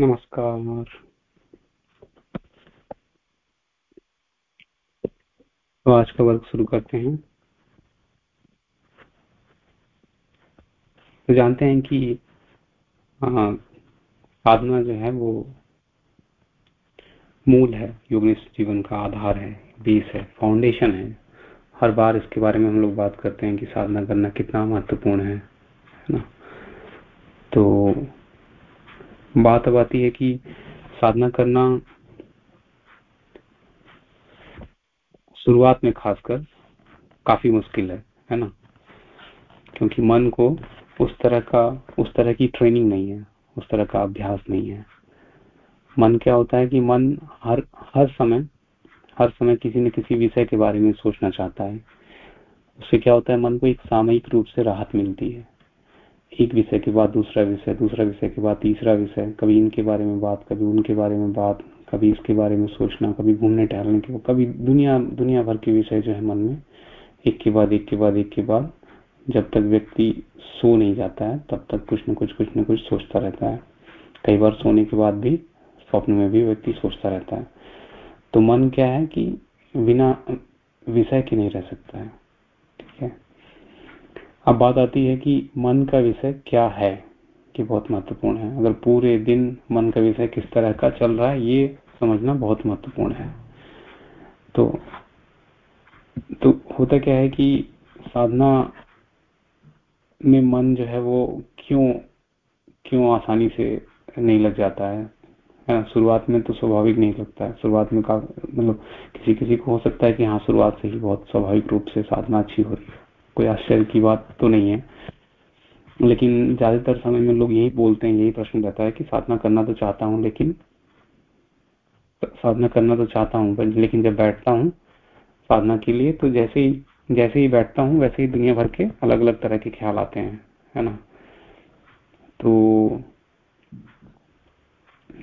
नमस्कार। तो आज का वर्ग शुरू करते हैं। तो जानते हैं कि साधना जो है वो मूल है योग जीवन का आधार है बेस है फाउंडेशन है। हर बार इसके बारे में हम लोग बात करते हैं कि साधना करना कितना महत्वपूर्ण है है ना? तो बात अब आती है कि साधना करना शुरुआत में खासकर काफ़ी मुश्किल है है ना? क्योंकि मन को उस तरह का, उस तरह की ट्रेनिंग नहीं है, उस तरह का अभ्यास नहीं है। मन क्या होता है कि मन हर हर समय हर समय किसी न किसी विषय के बारे में सोचना चाहता है। उससे क्या होता है, मन को एक सामयिक रूप से राहत मिलती है। एक विषय के बाद दूसरा विषय दूसरा विषय के बाद तीसरा विषय, कभी इनके बारे में बात, कभी उनके बारे में बात, कभी इसके बारे में सोचना, कभी घूमने टहलने के कभी दुनिया दुनिया भर के विषय जो है मन में, एक के बाद, एक के बाद, एक के बाद, जब तक व्यक्ति सो नहीं जाता है, तब तक कुछ न कुछ कुछ न कुछ सोचता रहता है। कई बार सोने के बाद भी, स्वप्न में भी व्यक्ति सोचता रहता है। तो मन क्या है कि बिना, विषय के नहीं रह सकता है, ठीक है? अब बात आती है कि मन का विषय क्या है कि बहुत महत्वपूर्ण है। अगर पूरे दिन मन का विषय किस तरह का चल रहा है, ये समझना बहुत महत्वपूर्ण है। तो तो होता क्या है कि साधना में मन जो है वो क्यों क्यों आसानी से नहीं लग जाता है? शुरुआत में तो स्वाभाविक नहीं लगता है। शुरुआत में का मतलब किसी किसी को हो सकता है कि हाँ शुरुआत से ही बहुत स्वाभाविक रूप से साधना अच्छी हो रही है। कोई आश्चर्य की बात तो नहीं है। लेकिन ज़्यादातर समय में लोग यही बोलते हैं, यही प्रश्न रहता है कि साधना करना तो चाहता हूँ, लेकिन साधना करना तो चाहता हूँ लेकिन जब बैठता हूँ साधना के लिए तो जैसे ही जैसे ही बैठता हूँ, वैसे ही दुनिया भर के अलग अलग तरह के ख्याल आते हैं, है ना? तो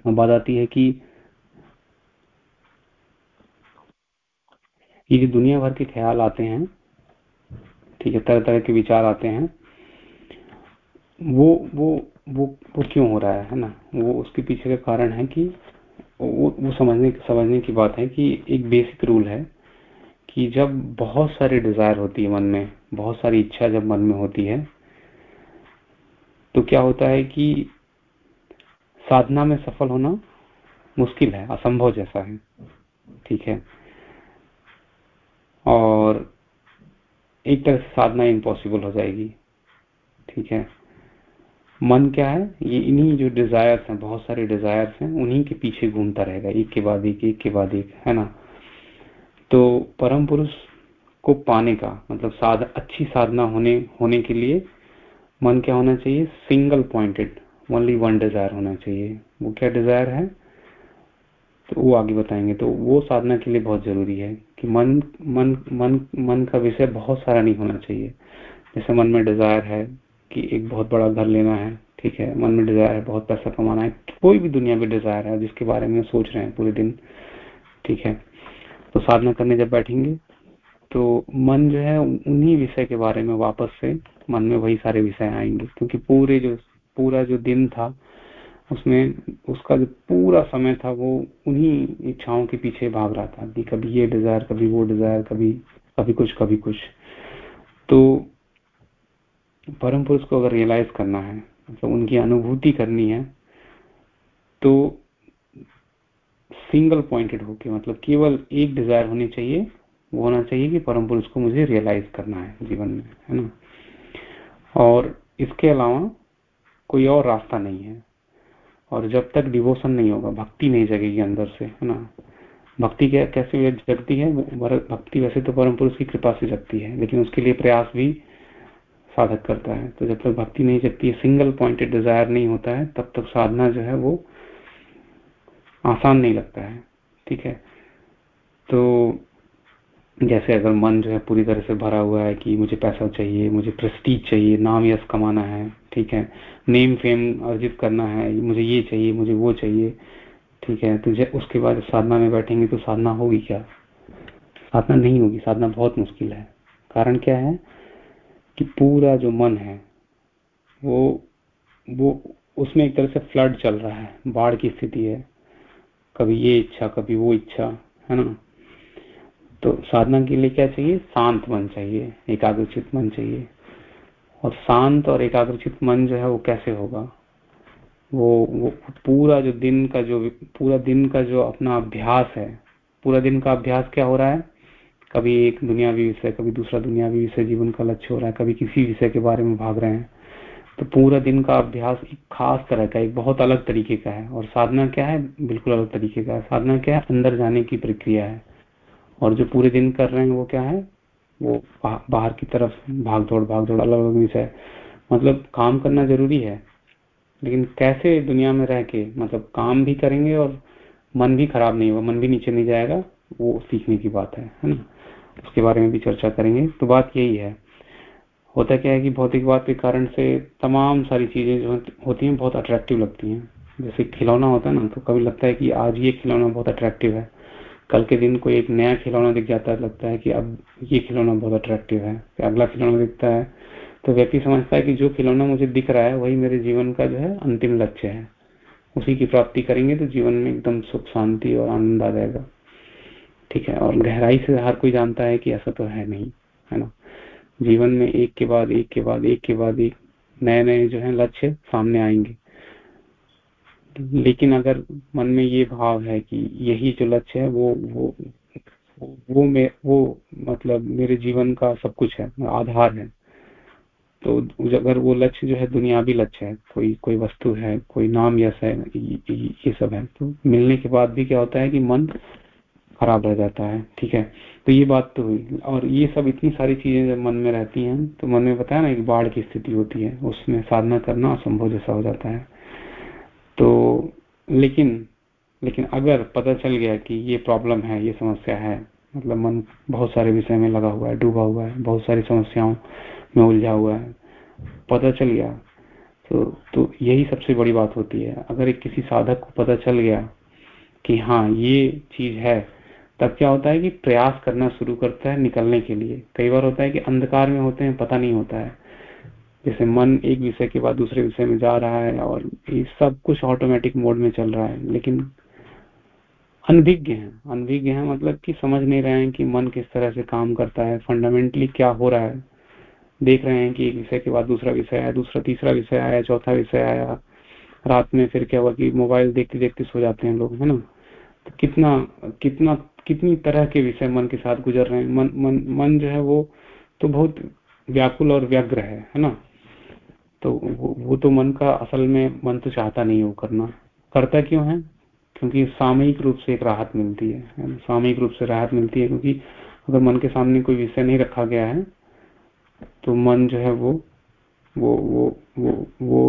बात आती है कि ये जो दुनिया भर के ख्याल आते हैं ठीक है तरह तरह के विचार आते हैं। वो वो वो वो क्यों हो रहा है है ना? वो उसके पीछे का कारण है कि वो वो समझने समझने की बात है कि एक बेसिक रूल है कि जब बहुत सारी डिज़ायर होती है मन में, बहुत सारी इच्छा जब मन में होती है तो क्या होता है कि साधना में सफल होना मुश्किल है, असंभव जैसा है, ठीक है? और एक तरह से साधना इम्पॉसिबल हो जाएगी। ठीक है? मन क्या है? ये इन्हीं जो डिजायर्स हैं, बहुत सारे डिजायर्स हैं, उन्हीं के पीछे घूमता रहेगा। एक के बाद एक एक के बाद एक, है ना? तो परम पुरुष को पाने का मतलब साध, अच्छी साधना होने होने के लिए मन क्या होना चाहिए? Single pointed only one desire होना चाहिए। वो क्या डिज़ायर है? तो वो आगे बताएँगे। तो वो साधना के लिए बहुत ज़रूरी है कि मन मन मन मन का विषय बहुत सारा नहीं होना चाहिए। जैसे मन में डिज़ायर है कि एक बहुत बड़ा घर लेना है, ठीक है, मन में डिज़ायर है, बहुत पैसा कमाना है, कोई भी दुनिया में डिज़ायर है, जिसके बारे में सोच रहे हैं पूरे दिन, ठीक है। तो साधना करने जब बैठेंगे तो मन जो है उन्हीं विषय के बारे में वापस से मन में वही सारे विषय आएँगे, क्योंकि पूरे जो, पूरा जो दिन था उसमें उसका जो पूरा समय था वो उन्हीं इच्छाओं के पीछे भाग रहा था कि कभी ये डिज़ायर कभी वो डिज़ायर कभी कभी कुछ कभी कुछ। तो परम पुरुष को अगर रियलाइज़ करना है मतलब उनकी अनुभूति करनी है तो सिंगल पॉइंटेड होके मतलब केवल एक डिज़ायर होनी चाहिए, वो होना चाहिए कि परम पुरुष को मुझे रियलाइज़ करना है जीवन में, है ना? और इसके अलावा कोई और रास्ता नहीं है। और जब तक डिवोशन नहीं होगा, भक्ति नहीं जगेगी अंदर से, है ना? भक्ति क्या, कैसे जगती है? भक्ति वैसे तो परम पुरुष की कृपा से जगती है, लेकिन उसके लिए प्रयास भी साधक करता है। तो जब तक भक्ति नहीं जगती है सिंगल पॉइंटेड डिज़ायर नहीं होता है, तब तक साधना जो है वो आसान नहीं लगता है, ठीक है? तो जैसे अगर मन जो है पूरी तरह से भरा हुआ है कि मुझे पैसा चाहिए, मुझे प्रेस्टीज चाहिए, नाम यश कमाना है, ठीक है? नेम फेम अर्जित करना है, मुझे ये चाहिए, मुझे वो चाहिए, ठीक है? तो उसके बाद साधना में बैठेंगे तो साधना होगी क्या? साधना नहीं होगी, साधना बहुत मुश्किल है। कारण क्या है कि पूरा जो मन है, वो वो, उसमें एक तरह से फ्लड चल रहा है। बाढ़ की स्थिति है, कभी ये इच्छा, कभी वो इच्छा, है ना? तो साधना के लिए क्या चाहिए? शांत मन चाहिए, एकाग्रचित मन चाहिए। और शांत और एकाग्रचित मन जो है वो कैसे होगा? वो वो पूरा जो दिन का जो पूरा दिन का जो अपना अभ्यास है, पूरा दिन का अभ्यास क्या हो रहा है? कभी एक दुनियावी विषय, कभी दूसरा दुनियावी विषय, जीवन का लक्ष्य हो रहा है, कभी किसी विषय के बारे में भाग रहे हैं। तो पूरा दिन का अभ्यास एक खास तरह का, एक बहुत अलग तरीके का है। और साधना क्या है? बिल्कुल अलग तरीके का है। साधना क्या है? अंदर जाने की प्रक्रिया है। और जो पूरे दिन कर रहे हैं वो क्या है? वो बाहर की तरफ़ भाग दौड़ भाग दौड़ अलग अलग विषय मतलब काम करना ज़रूरी है। लेकिन कैसे दुनिया में रह के मतलब काम भी करेंगे और मन भी खराब नहीं होगा, मन भी नीचे नहीं जाएगा, वो सीखने की बात है है ना? उसके बारे में भी चर्चा करेंगे। तो बात यही है। होता क्या है कि भौतिकवाद के कारण से तमाम सारी चीज़ें जो होती हैं बहुत अट्रैक्टिव लगती हैं। जैसे खिलौना होता है ना तो कभी लगता है कि आज ये खिलौना बहुत अट्रैक्टिव है। कल के दिन कोई एक नया खिलौना दिख जाता है, लगता है कि अब ये खिलौना बहुत अट्रैक्टिव है। अगला खिलौना दिखता है। तो व्यक्ति समझता है कि जो खिलौना मुझे दिख रहा है, वही मेरे जीवन का जो है अंतिम लक्ष्य है। उसी की प्राप्ति करेंगे तो जीवन में एकदम सुख, शांति और आनंद आ जाएगा। ठीक है? और गहराई से हर कोई जानता है कि ऐसा तो है नहीं, है ना? जीवन में एक के बाद एक के बाद एक के बाद एक नए नए जो है लक्ष्य सामने आएँगे। लेकिन अगर मन में ये भाव है कि यही जो लक्ष्य है, वो वो वो में, वो मतलब मेरे जीवन का सब कुछ है, आधार है। तो अगर वो लक्ष्य जो है दुनियावी लक्ष्य है, कोई कोई वस्तु है, कोई नाम यश है ये सब है तो मिलने के बाद भी क्या होता है कि मन खराब रह जाता है, ठीक है? तो ये बात तो हुई। और ये सब इतनी सारी चीज़ें जब मन में रहती हैं तो मन में बताया ना, एक बाढ़ की स्थिति होती है, उसमें साधना करना असंभव जैसा हो जाता है। तो लेकिन लेकिन अगर पता चल गया कि ये प्रॉब्लम है, ये समस्या है मतलब मन बहुत सारे विषय में लगा हुआ है, डूबा हुआ है, बहुत सारी समस्याओं में उलझा हुआ है, पता चल गया तो तो यही सबसे बड़ी बात होती है। अगर एक किसी साधक को पता चल गया कि हाँ ये चीज़ है, तब क्या होता है कि प्रयास करना शुरू करता है निकलने के लिए। कई बार होता है कि अंधकार में होते हैं, पता नहीं होता है। जैसे मन एक विषय के बाद दूसरे विषय में जा रहा है और ये सब कुछ ऑटोमेटिक मोड में चल रहा है, लेकिन अनभिज्ञ है। अनभिज्ञ है मतलब कि समझ नहीं रहे हैं कि मन किस तरह से काम करता है फंडामेंटली क्या हो रहा है। देख रहे हैं कि एक विषय के बाद दूसरा विषय आया, दूसरा तीसरा विषय आया, चौथा विषय आया। रात में फिर क्या हुआ कि मोबाइल देखते देखते सो जाते हैं लोग, है ना? तो कितना कितना, कितनी तरह के विषय मन के साथ गुजर रहे हैं। मन मन मन जो है वो तो बहुत व्याकुल और व्यग्र है है ना? तो वो, तो मन का असल में मन तो चाहता नहीं वो करना। करता क्यों है? क्योंकि सामयिक रूप से एक राहत मिलती है सामयिक रूप से राहत मिलती है क्योंकि अगर मन के सामने कोई विषय नहीं रखा गया है तो मन जो है वो वो वो वो वो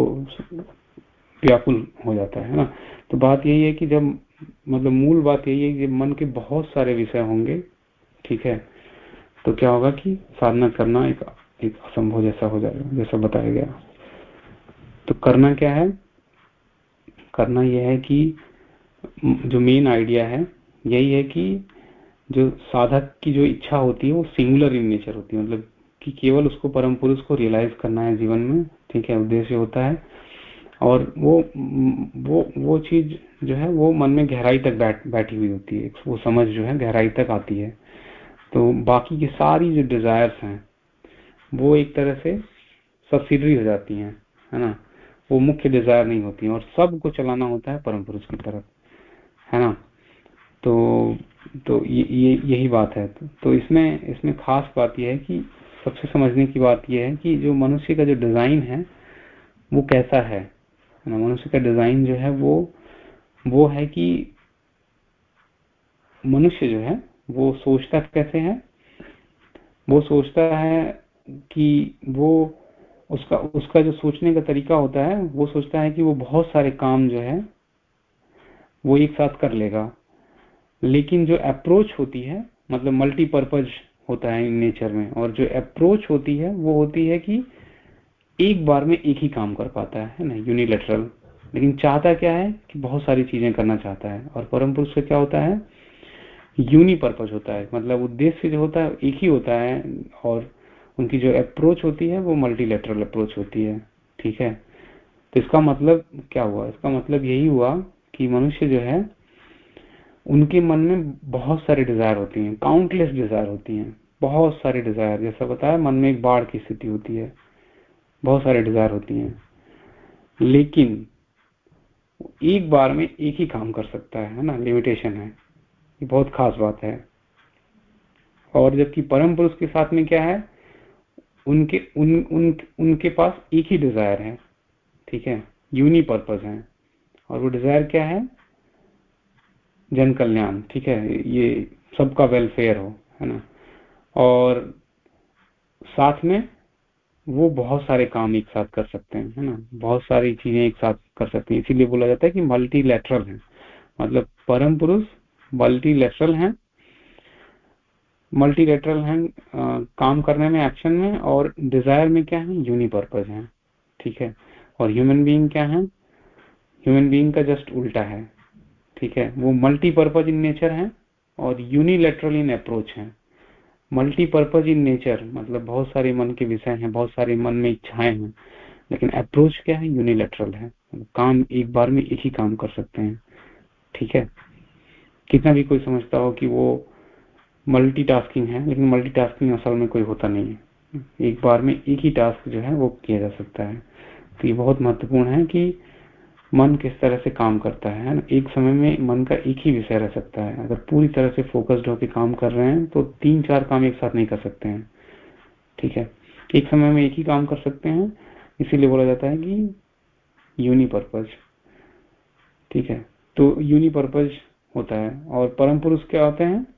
व्याकुल हो जाता है ना? तो बात यही है कि जब मतलब मूल बात यही है कि मन के बहुत सारे विषय होंगे ठीक है तो क्या होगा कि साधना करना एक एक असंभव जैसा हो जाएगा जैसा बताया गया। तो करना क्या है? करना यह है कि जो मेन आइडिया है, यही है कि जो साधक की जो इच्छा होती है, वो सिंगुलर इन नेचर होती है। मतलब कि केवल उसको परम पुरुष को रियलाइज़ करना है जीवन में, ठीक है, उद्देश्य होता है। और वो वो वो चीज़ जो है, वो मन में गहराई तक बैठ, बैठी हुई होती है। वो समझ जो है, गहराई तक आती है। तो बाकी की सारी जो डिजायर्स हैं, वो एक तरह से सब्सिडरी हो जाती हैं, है ना? वो मुख्य डिज़ायर नहीं होती है और सबको चलाना होता है परम पुरुष की तरफ़। है ना? तो तो ये, ये यही बात है। तो, इसमें इसमें खास बात यह है कि सबसे समझने की बात यह है कि जो मनुष्य का जो डिज़ाइन है वो कैसा है? ना? मनुष्य का डिज़ाइन जो है वो वो है कि मनुष्य जो है वो सोचता कैसे है? वो सोचता है कि वो उसका उसका जो सोचने का तरीका होता है, वो सोचता है कि वो बहुत सारे काम जो है, वो एक साथ कर लेगा। लेकिन जो अप्रोच होती है मतलब मल्टीपर्पज होता है इन नेचर में, और जो अप्रोच होती है, वो होती है कि एक बार में एक ही काम कर पाता है ना यूनिलेटरल लेकिन चाहता क्या है कि बहुत सारी चीज़ें करना चाहता है, और परम पुरुष से क्या होता है? यूनिपर्पज होता है मतलब उद्देश्य जो होता है, एक ही होता है, और उनकी जो अप्रोच होती है, वो मल्टीलेटरल अप्रोच होती है, ठीक है? तो इसका मतलब क्या हुआ? इसका मतलब यही हुआ कि मनुष्य जो है, उनके मन में बहुत सारे डिज़ायर होती हैं काउंटलेस डिज़ायर होती हैं, बहुत सारे डिज़ायर जैसा बताया, मन में एक बाढ़ की स्थिति होती है, बहुत सारे डिज़ायर होती हैं। लेकिन, एक बार में एक ही काम कर सकता है ना? लिमिटेशन है। ये बहुत खास बात है। और जबकि परम पुरुष के साथ में क्या है? उनके उन, उन उनके पास एक ही डिज़ायर है ठीक है? यूनि पर्पज है। और वो डिज़ायर क्या है? जन कल्याण ठीक है? ये सबका वेलफेयर हो है ना? और साथ में वो बहुत सारे काम एक साथ कर सकते हैं है ना? बहुत सारी चीज़ें एक साथ कर सकते हैं। इसीलिए बोला जाता है कि मल्टी लेटरल है। मतलब परम पुरुष मल्टी लेटरल है मल्टी लेटरल है काम करने में एक्शन में, और डिज़ायर में क्या है? यूनिपर्पज है, ठीक है? और ह्यूमन बीइंग क्या है? ह्यूमन बीइंग का जस्ट उल्टा है, ठीक है? वो मल्टीपर्पज इन नेचर है, और यूनिलेटरल इन अप्रोच है। मल्टीपर्पज इन नेचर मतलब बहुत सारे मन के विषय हैं, बहुत सारे मन में इच्छाएँ हैं, लेकिन अप्रोच क्या है? यूनिलेटरल है। काम एक बार में एक ही काम कर सकते हैं, ठीक है? कितना भी कोई समझता हो कि वो मल्टीटास्किंग है, लेकिन मल्टीटास्किंग असल में कोई होता नहीं है। एक बार में एक ही टास्क जो है, वो किया जा सकता है। तो ये बहुत महत्वपूर्ण है कि मन किस तरह से काम करता है ना? एक समय में मन का एक ही विषय रह सकता है। अगर पूरी तरह से फोकस्ड होकर काम कर रहे हैं तो तीन चार काम एक साथ नहीं कर सकते हैं। ठीक है? एक समय में एक ही काम कर सकते हैं, इसीलिए बोला जाता है कि यूनिपर्पज ठीक है? तो यूनिपर्पज होता है। और परम पुरुष क्या होते हैं?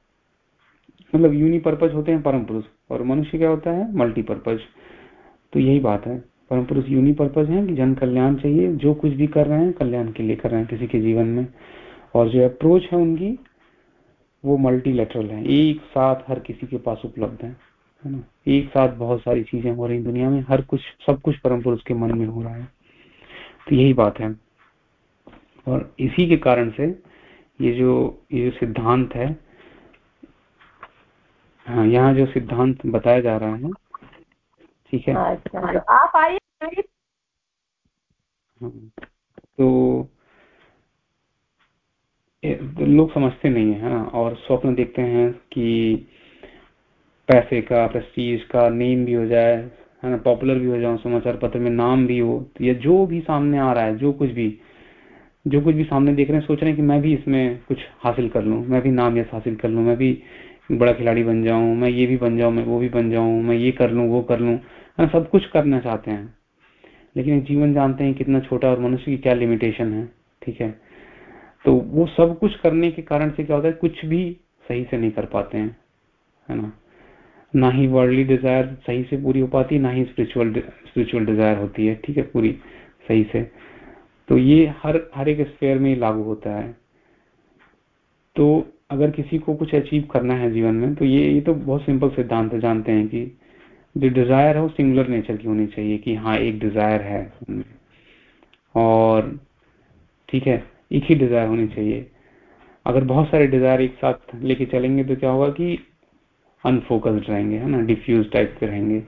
मतलब यूनिपर्पज होते हैं परम पुरुष और मनुष्य क्या होता है? मल्टीपर्पज तो यही बात है। परम पुरुष यूनिपर्पज है कि जन कल्याण चाहिए। जो कुछ भी कर रहे हैं, कल्याण के लिए कर रहे हैं किसी के जीवन में। और जो अप्रोच है उनकी, वो मल्टी लेटरल है। एक साथ हर किसी के पास उपलब्ध है। है ना? एक साथ बहुत सारी चीज़ें हो रही दुनिया में। हर कुछ, सब कुछ परम पुरुष के मन में हो रहा है। तो यही बात है। और इसी के कारण से ये जो ये जो सिद्धांत है हाँ यहाँ जो सिद्धांत बताया जा रहा है ठीक है? अच्छा तो आप आइए हाँ, तो लोग समझते नहीं है ना और स्वप्न देखते हैं कि पैसे का प्रेस्टीज का नेम भी हो जाए है ना पॉपुलर भी हो जाओ समाचार पत्र में नाम भी हो तो या जो भी सामने आ रहा है जो कुछ भी जो कुछ भी सामने देख रहे हैं सोच रहे हैं कि मैं भी इसमें कुछ हासिल कर लूँ मैं भी नाम यश हासिल कर लूँ मैं भी बड़ा खिलाड़ी बन जाऊँ, मैं ये भी बन जाऊँ, मैं वो भी बन जाऊँ, मैं ये कर लूँ, वो कर लूँ। है सब कुछ करना चाहते हैं। लेकिन जीवन जानते हैं कितना छोटा और मनुष्य की क्या लिमिटेशन है, ठीक है? तो वो सब कुछ करने के कारण से क्या होता है, कुछ भी सही से नहीं कर पाते हैं, है ना? ना ही वर्ल्डली डिज़ायर सही से पूरी हो पाती है ना ही स्पिरिचुअल स्पिरिचुअल डिज़ायर होती है, ठीक है? पूरी सही से। तो ये हर हर एक स्पेयर में लागू होता है। तो अगर किसी को कुछ अचीव करना है जीवन में तो ये ये तो बहुत सिंपल सिद्धांत है, जानते हैं कि जो डिज़ायर है वो सिंगुलर नेचर की होनी चाहिए कि हाँ एक डिज़ायर है। और ठीक है, एक ही डिज़ायर होनी चाहिए। अगर बहुत सारे डिज़ायर एक साथ लेके चलेंगे तो क्या होगा कि अनफोकस्ड रहेंगे, है ना डिफ्यूज टाइप के रहेंगे।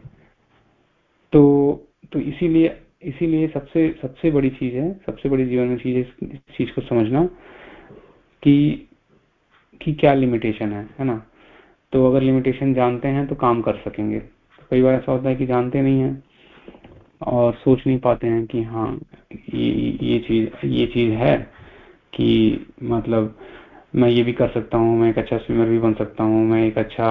तो तो इसीलिए इसीलिए सबसे सबसे बड़ी चीज़ है, सबसे बड़ी जीवन में चीज़ है इस चीज़ को समझना कि कि क्या लिमिटेशन है है ना? तो अगर लिमिटेशन जानते हैं तो काम कर सकेंगे। तो कई बार ऐसा होता है कि जानते नहीं है और सोच नहीं पाते हैं कि हाँ ये ये चीज़ ये चीज़ है कि मतलब मैं ये भी कर सकता हूँ, मैं एक अच्छा स्विमर भी बन सकता हूँ, मैं एक अच्छा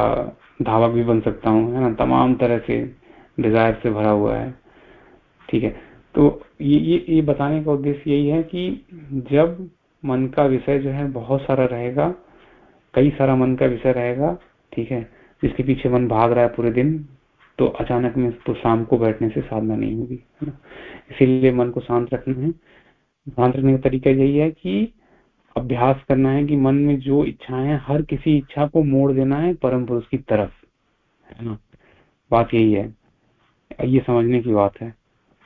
धावक भी बन सकता हूँ, है ना? तमाम तरह से डिज़ायर से भरा हुआ है। ठीक है? तो ये ये ये बताने का उद्देश्य यही है कि जब मन का विषय जो है बहुत सारा रहेगा कई सारा मन का विषय रहेगा, ठीक है? जिसके पीछे मन भाग रहा है पूरे दिन तो अचानक में तो शाम को बैठने से साधना नहीं होगी, है ना? इसीलिए मन को शांत रखना है। शांत रखने का तरीका यही है कि अभ्यास करना है कि मन में जो इच्छाएँ है, हर किसी इच्छा को मोड़ देना है परम पुरुष की तरफ़, है ना? बात यही है। ये समझने की बात है,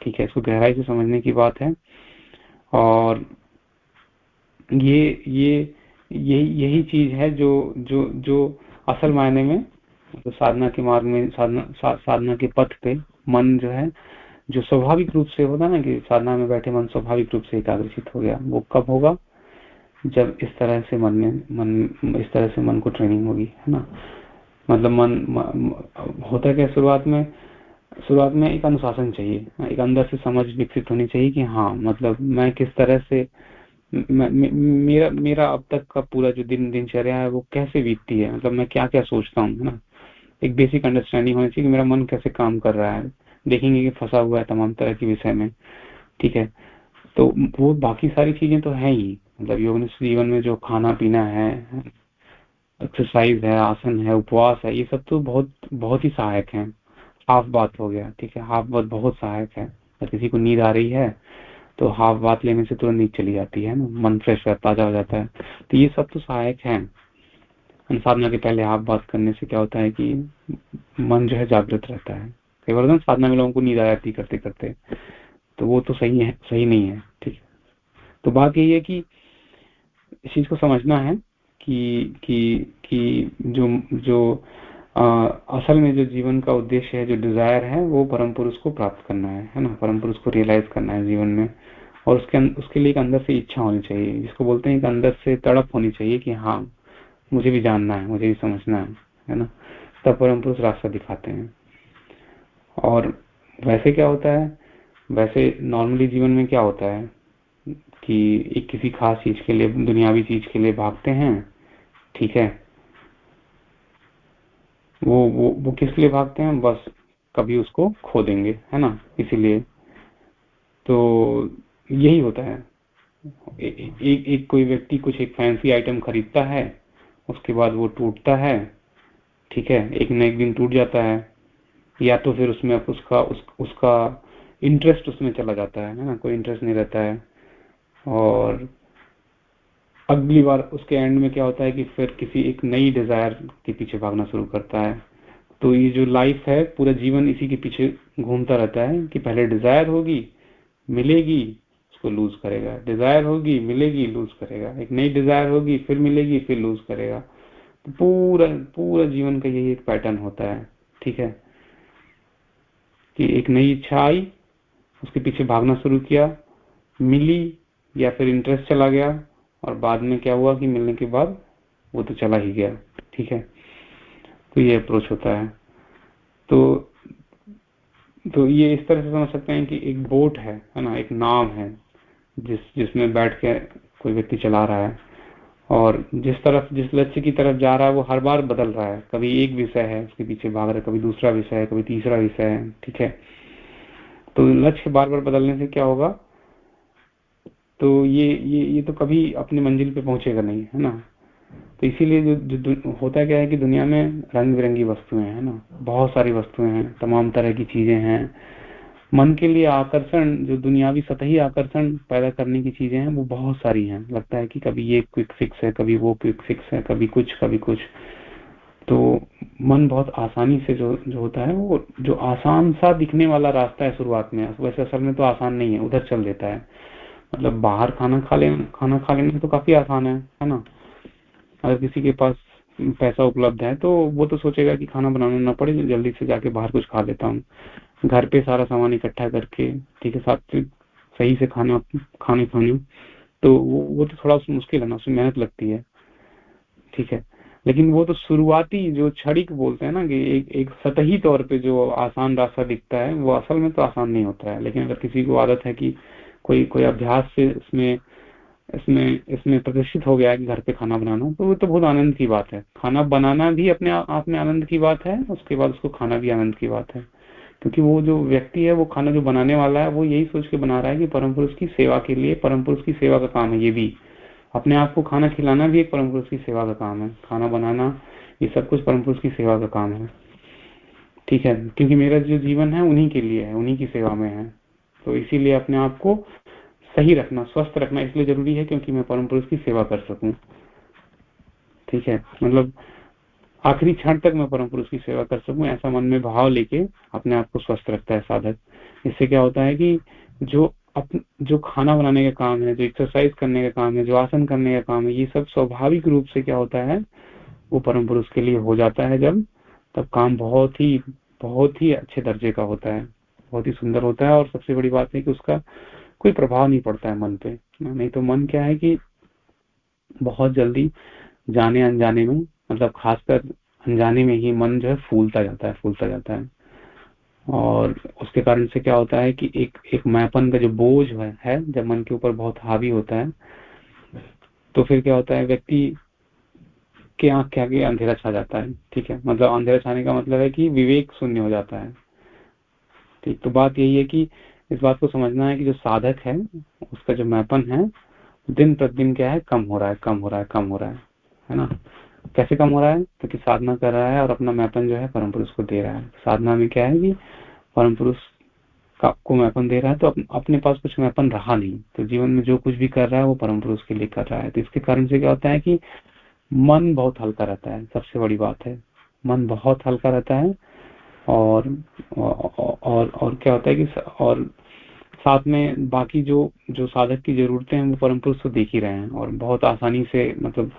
ठीक है? इसको गहराई से समझने की बात है। और ये ये यही यही चीज़ है जो जो जो असल मायने में तो साधना के मार्ग में साधना सा, साधना के पथ पे मन जो है जो स्वाभाविक रूप से होता ना कि साधना में बैठे मन स्वाभाविक रूप से एकाग्रचित हो गया वो कब होगा? जब इस तरह से मन में मन इस तरह से मन को ट्रेनिंग होगी है ना? मतलब मन, मन होता क्या शुरुआत में? शुरुआत में एक अनुशासन चाहिए एक अंदर से समझ विकसित होनी चाहिए कि हाँ मतलब मैं किस तरह से मेरा मेरा अब तक का पूरा जो दिन, दिनचर्या है, वो कैसे बीतती है? मतलब मैं क्या क्या सोचता हूँ ना? एक बेसिक अंडरस्टैंडिंग होनी चाहिए कि मेरा मन कैसे काम कर रहा है। देखेंगे कि फंसा हुआ है तमाम तरह के विषय में, ठीक है? तो वो बाकी सारी चीज़ें तो है ही। मतलब योग जीवन में जो खाना पीना है एक्सरसाइज है, आसन है, उपवास है, ये सब तो बहुत बहुत ही सहायक है। हाफ़ बात हो गया, ठीक है? हाफ़ बात बहुत सहायक है। किसी को नींद आ रही है तो हाफ़ बात लेने से तुरंत नींद चली जाती है ना? मन फ्रेश रहता ताज़ा हो जाता है। तो ये सब तो सहायक है। साधना के पहले हाफ़ बात करने से क्या होता है कि मन जो है जागृत रहता है। कई बार साधना में लोगों को नींद आ जाती करते करते। तो वो तो सही है सही नहीं है ठीक है। तो बात यही है कि इस चीज़ को समझना है कि कि कि जो जो आ, असल में जो जीवन का उद्देश्य है जो डिज़ायर है वो परम पुरुष को प्राप्त करना है है ना? परम पुरुष को रियलाइज़ करना है जीवन में। और उसके अं, उसके लिए एक अंदर से इच्छा होनी चाहिए। जिसको बोलते हैं कि अंदर से तड़प होनी चाहिए कि हाँ मुझे भी जानना है मुझे भी समझना है है ना? तब परम पुरुष रास्ता दिखाते हैं। और वैसे क्या होता है? वैसे नॉर्मली जीवन में क्या होता है कि एक किसी खास चीज़ के लिए दुनियावी चीज़ के लिए भागते हैं ठीक है? वो वो वो किस लिए भागते हैं? बस कभी उसको खो देंगे है ना? इसीलिए। तो यही होता है। एक एक कोई व्यक्ति कुछ एक फैंसी आइटम खरीदता है उसके बाद वो टूटता है ठीक है एक न एक दिन टूट जाता है या तो फिर उसमें उसका उस, उसका इंटरेस्ट उसमें चला जाता है ना कोई इंटरेस्ट नहीं रहता है। और अगली बार उसके एंड में क्या होता है कि फिर किसी एक नई डिज़ायर के पीछे भागना शुरू करता है। तो ये जो लाइफ है पूरा जीवन इसी के पीछे घूमता रहता है कि पहले डिज़ायर होगी मिलेगी उसको लूज करेगा। डिज़ायर होगी, मिलेगी लूज करेगा। एक नई डिज़ायर होगी, फिर मिलेगी, फिर लूज करेगा। तो पूरा पूरा जीवन का यही एक पैटर्न होता है। ठीक है? कि एक नई इच्छा आई, उसके पीछे भागना शुरू किया, मिली या फिर इंटरेस्ट चला गया और बाद में क्या हुआ कि मिलने के बाद वो तो चला ही गया। ठीक है? तो ये अप्रोच होता है। तो तो ये इस तरह से समझ सकते हैं कि एक बोट है है ना? एक नाव है। जिस जिसमें बैठ के कोई व्यक्ति चला रहा है। और जिस तरफ़ जिस लक्ष्य की तरफ़ जा रहा है वो हर बार बदल रहा है। कभी एक विषय है उसके पीछे भाग रहा है कभी दूसरा विषय है कभी तीसरा विषय है ठीक है? तो लक्ष्य बार बार बदलने से क्या होगा? तो ये ये ये तो कभी अपनी मंजिल पे पहुंचेगा नहीं है ना? तो इसीलिए जो, जो होता क्या है कि दुनिया में रंग बिरंगी वस्तुएँ हैं ना? बहुत सारी वस्तुएँ हैं तमाम तरह की चीज़ें हैं। मन के लिए आकर्षण, जो दुनियावी सतही आकर्षण पैदा करने की चीज़ें हैं, वो बहुत सारी हैं। लगता है कि कभी ये क्विक फिक्स है, कभी वो क्विक फिक्स है, कभी कुछ कभी कुछ। तो मन बहुत आसानी से जो जो होता है, वो, जो आसान सा दिखने वाला रास्ता है शुरुआत में। वैसे असल में तो आसान नहीं है, उधर चल देता है। मतलब बाहर खाना खा ले, खाना खा लेना तो काफ़ी आसान है है ना? अगर किसी के पास पैसा उपलब्ध है तो वो तो सोचेगा कि खाना बनाना ना पड़े, जल्दी से जाके बाहर कुछ खा लेता हूँ। घर पे सारा सामान इकट्ठा करके, ठीक है, साथ सही से खाना, खाने खाने तो वो वो तो थोड़ा मुश्किल है ना, उसमें मेहनत लगती है, ठीक है। लेकिन वो तो शुरुआती जो क्षणिक बोलते हैं ना कि एक एक सतही तौर पे जो आसान रास्ता दिखता है, वो असल में तो आसान नहीं होता है। लेकिन अगर किसी को आदत है कि कोई कोई अभ्यास से इसमें इसमें इसमें प्रदर्शित हो गया है घर पे खाना बनाना तो वो तो बहुत आनंद की बात है। खाना बनाना भी अपने आप में आनंद की बात है, उसके बाद उसको खाना भी आनंद की बात है। क्योंकि वो जो व्यक्ति है, वो खाना जो बनाने वाला है, वो यही सोच के बना रहा है कि परम पुरुष की सेवा के लिए, परम पुरुष की सेवा का काम है ये भी। अपने आप को खाना खिलाना भी एक परम पुरुष की सेवा का काम है। खाना बनाना ये सब कुछ परम पुरुष की सेवा का काम है। ठीक है, क्योंकि मेरा जो जीवन है, उन्हीं के लिए है, उन्हीं की सेवा में है। तो इसीलिए अपने आप को सही रखना, स्वस्थ रखना इसलिए ज़रूरी है क्योंकि मैं परम पुरुष की सेवा कर सकूँ। ठीक है मतलब आखिरी क्षण तक मैं परम पुरुष की सेवा कर सकूँ ऐसा मन में भाव लेके अपने आप को स्वस्थ रखता है साधक। इससे क्या होता है कि जो अप, जो खाना बनाने का काम है जो एक्सरसाइज करने का काम है जो आसन करने का काम है ये सब स्वाभाविक रूप से क्या होता है वो परम पुरुष के लिए हो जाता है जब तब काम बहुत ही बहुत ही अच्छे दर्जे का होता है बहुत ही सुंदर होता है और सबसे बड़ी बात है कि उसका कोई प्रभाव नहीं पड़ता है मन पे। नहीं तो मन क्या है कि बहुत जल्दी जाने अनजाने में मतलब खासकर अनजाने में ही मन जो है फूलता जाता है फूलता जाता है। और उसके कारण से क्या होता है कि एक एक मैपन का जो बोझ है, है जब मन के ऊपर बहुत हावी होता है तो फिर क्या होता है व्यक्ति के आँख के आगे अंधेरा छा जाता है ठीक है? मतलब अंधेरा छाने का मतलब है कि विवेक शून्य हो जाता है। ठीक तो बात यही है कि इस बात को समझना है कि जो साधक है उसका जो मैपन है दिन प्रतिदिन क्या है कम हो रहा है कम हो रहा है कम हो रहा है है ना? कैसे कम हो रहा है? तो साधना कर रहा है और अपना मैपन जो है परम पुरुष को दे रहा है। साधना में क्या है कि परम पुरुष को मैपन दे रहा है तो अपने पास कुछ मैपन रहा नहीं। तो जीवन में जो कुछ भी कर रहा है वो परम पुरुष के लिए कर रहा है। तो इसके कारण से क्या होता है कि मन बहुत हल्का रहता है। सबसे बड़ी बात है मन बहुत हल्का रहता है और और, और क्या होता है कि और साथ में बाकी जो जो साधक की जरूरतें हैं वो परम पुरुष तो देख ही रहे हैं और बहुत आसानी से मतलब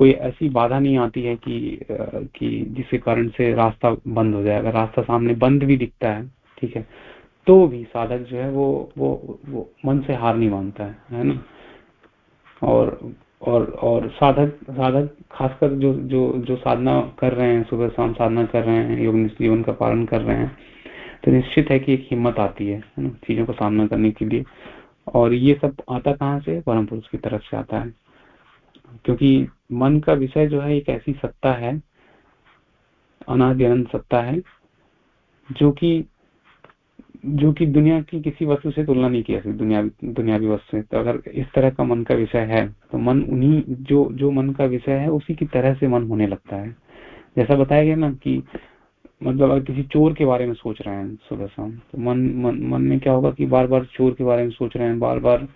कोई ऐसी बाधा नहीं आती है कि कि जिसके कारण से रास्ता बंद हो जाए। अगर रास्ता सामने बंद भी दिखता है, ठीक है तो भी साधक जो है वो वो वो मन से हार नहीं मानता है है ना? और और और साधक साधक खासकर जो जो जो साधना कर रहे हैं, सुबह शाम साधना कर रहे हैं, योग जीवन का पालन कर रहे हैं तो निश्चित है कि एक हिम्मत आती है ना, चीज़ों का सामना करने के लिए। और ये सब आता कहाँ से? परम पुरुष की तरफ़ से आता है। क्योंकि मन का विषय जो है, एक ऐसी सत्ता है अनादि सत्ता है, जो कि जो कि दुनिया की किसी वस्तु से तुलना नहीं किया दुनिया, दुनियावी वस्तु से। तो अगर इस तरह का मन का विषय है तो मन उन्हीं, जो जो मन का विषय है, उसी की तरह से मन होने लगता है। जैसा बताया गया ना कि मतलब अगर किसी चोर के बारे में सोच रहे हैं सुबह शाम तो मन मन मन में क्या होगा कि बार बार चोर के बारे में सोच रहे हैं बार बार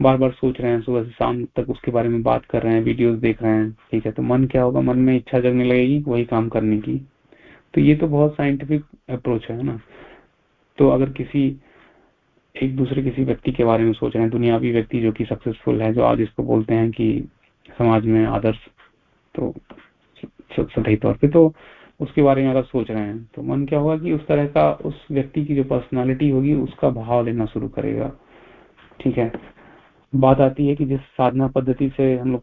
बार बार सोच रहे हैं, सुबह से शाम तक उसके बारे में बात कर रहे हैं, वीडियोस देख रहे हैं। ठीक है तो मन क्या होगा? मन में इच्छा जगने लगेगी वही काम करने की। तो ये तो बहुत साइंटिफिक अप्रोच है ना? तो अगर किसी एक दूसरे किसी व्यक्ति के बारे में सोच रहे हैं, दुनियावी व्यक्ति जो कि सक्सेसफुल है, जो आज इसको बोलते हैं कि समाज में आदर्श तो सही तौर पे तो उसके बारे में अगर सोच रहे हैं तो मन क्या होगा कि उस तरह का उस व्यक्ति की जो पर्सनालिटी होगी, उसका भाव लेना शुरू करेगा। ठीक है? बात आती है कि जिस साधना पद्धति से हम लोग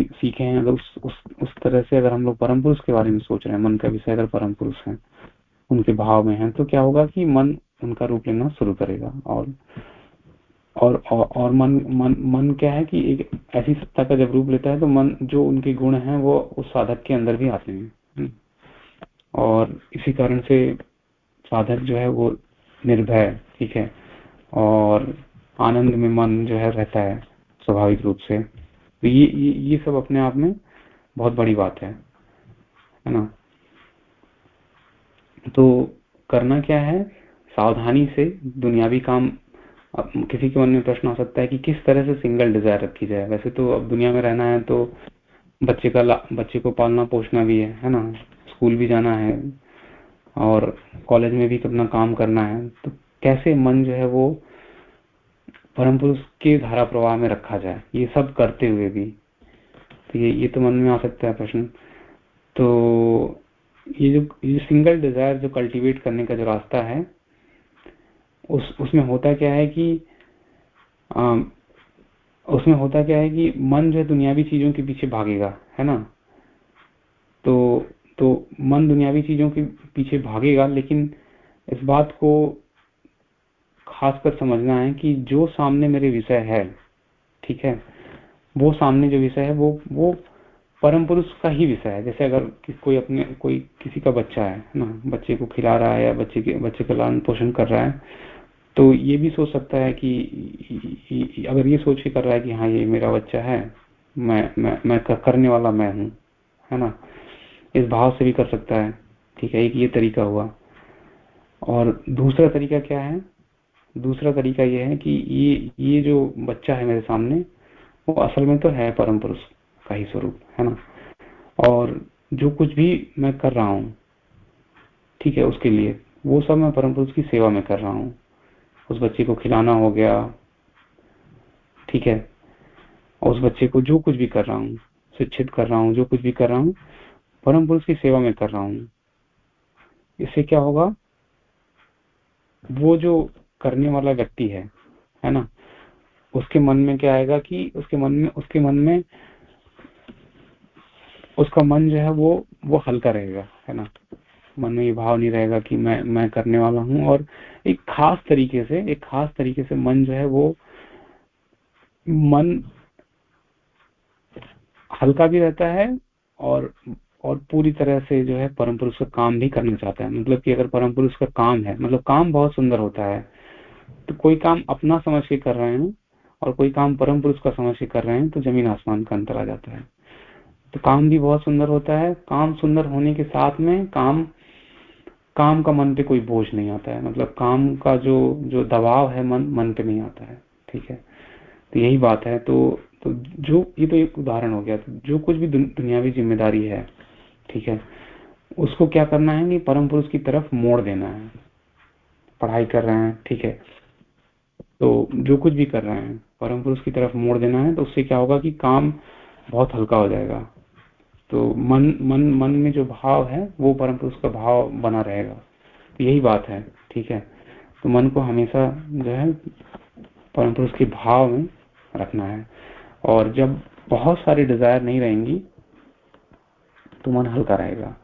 सीखे हैं अगर उस उस उस तरह से अगर हम लोग परम पुरुष के बारे में सोच रहे हैं मन का विषय अगर परम पुरुष है उनके भाव में है तो क्या होगा कि मन उनका रूप लेना शुरू करेगा और और और, और मन मन मन क्या है कि एक ऐसी सत्ता का जब रूप लेता है तो मन जो उनके गुण हैं वो उस साधक के अंदर भी आते हैं। और इसी कारण से साधक जो है वो निर्भय ठीक है और आनंद में मन जो है रहता है स्वाभाविक रूप से। तो ये ये, सब अपने आप में बहुत बड़ी बात है है ना? तो करना क्या है? सावधानी से दुनियावी काम किसी के मन में प्रश्न हो सकता है कि किस तरह से सिंगल डिज़ायर रखी जाए। वैसे तो अब दुनिया में रहना है तो बच्चे का बच्चे को पालना पोषना भी है है ना? स्कूल भी जाना है और कॉलेज में भी अपना काम करना है। तो कैसे मन जो है वो परम पुरुष के धारा प्रवाह में रखा जाए। ये सब करते हुए भी। तो ये ये तो मन में आ सकता है प्रश्न। तो ये जो ये सिंगल डिज़ायर जो कल्टीवेट करने का जो रास्ता है उस उसमें होता क्या है कि आ, उसमें होता क्या है कि मन जो है दुनियावी चीज़ों के पीछे भागेगा है ना? तो तो मन दुनियावी चीज़ों के पीछे भागेगा लेकिन इस बात को खासकर समझना है कि जो सामने मेरे विषय है, ठीक है? वो सामने जो विषय है, वो वो परम पुरुष का ही विषय है। जैसे अगर कोई अपने, कोई किसी का बच्चा है ना? बच्चे को खिला रहा है या बच्चे के, बच्चे का लालन पोषण कर रहा है तो ये भी सोच सकता है कि, अगर ये सोच के कर रहा है कि हाँ ये मेरा बच्चा है, मैं मैं मैं करने वाला मैं हूँ, है ना? इस भाव से भी कर सकता है, ठीक है? एक ये तरीका हुआ। और दूसरा तरीका क्या है? दूसरा तरीका ये है कि ये ये जो बच्चा है मेरे सामने, वो असल में तो है परम पुरुष का ही स्वरूप, है ना? और जो कुछ भी मैं कर रहा हूँ, ठीक है, उसके लिए, वो सब मैं परम पुरुष की सेवा में कर रहा हूँ। उस बच्चे को खिलाना हो गया, ठीक है? और उस बच्चे को जो कुछ भी कर रहा हूँ, शिक्षित कर रहा हूँ, जो कुछ भी कर रहा हूँ, परम पुरुष की सेवा में कर रहा हूँ। इससे क्या होगा? वो जो करने वाला व्यक्ति है है ना? उसके मन में क्या आएगा कि उसके मन में, उसके मन में, उसका मन जो है वो वो हल्का रहेगा, है ना? मन में ये भाव नहीं रहेगा कि मैं मैं करने वाला हूँ और एक खास तरीके से, एक खास तरीके से मन जो है वो, मन हल्का भी रहता है और और पूरी तरह से जो है परम पुरुष का काम भी करना चाहता है। मतलब कि अगर परम पुरुष का काम है मतलब काम बहुत सुंदर होता है तो कोई काम अपना समझ के कर रहे हैं और कोई काम परम पुरुष का समझ के कर रहे हैं तो ज़मीन आसमान का अंतर आ जाता है। तो काम भी बहुत सुंदर होता है। काम सुंदर होने के साथ में काम काम का मन पे कोई बोझ नहीं आता है। मतलब काम का जो जो दबाव है मन मन पे नहीं आता है। ठीक है? तो यही बात है। तो तो जो, ये तो एक उदाहरण हो गया। तो जो कुछ भी दुनियावी ज़िम्मेदारी है, ठीक है, उसको क्या करना है कि परम पुरुष की तरफ़ मोड़ देना है। पढ़ाई कर रहे हैं, ठीक है। तो जो कुछ भी कर रहे हैं परम पुरुष की तरफ़ मोड़ देना है तो उससे क्या होगा कि काम बहुत हल्का हो जाएगा। तो मन मन मन में जो भाव है वो परम पुरुष का भाव बना रहेगा। तो यही बात है ठीक है? तो मन को हमेशा जो है परम पुरुष के भाव में रखना है। और जब बहुत सारी डिज़ायर नहीं रहेंगी तो मन हल्का रहेगा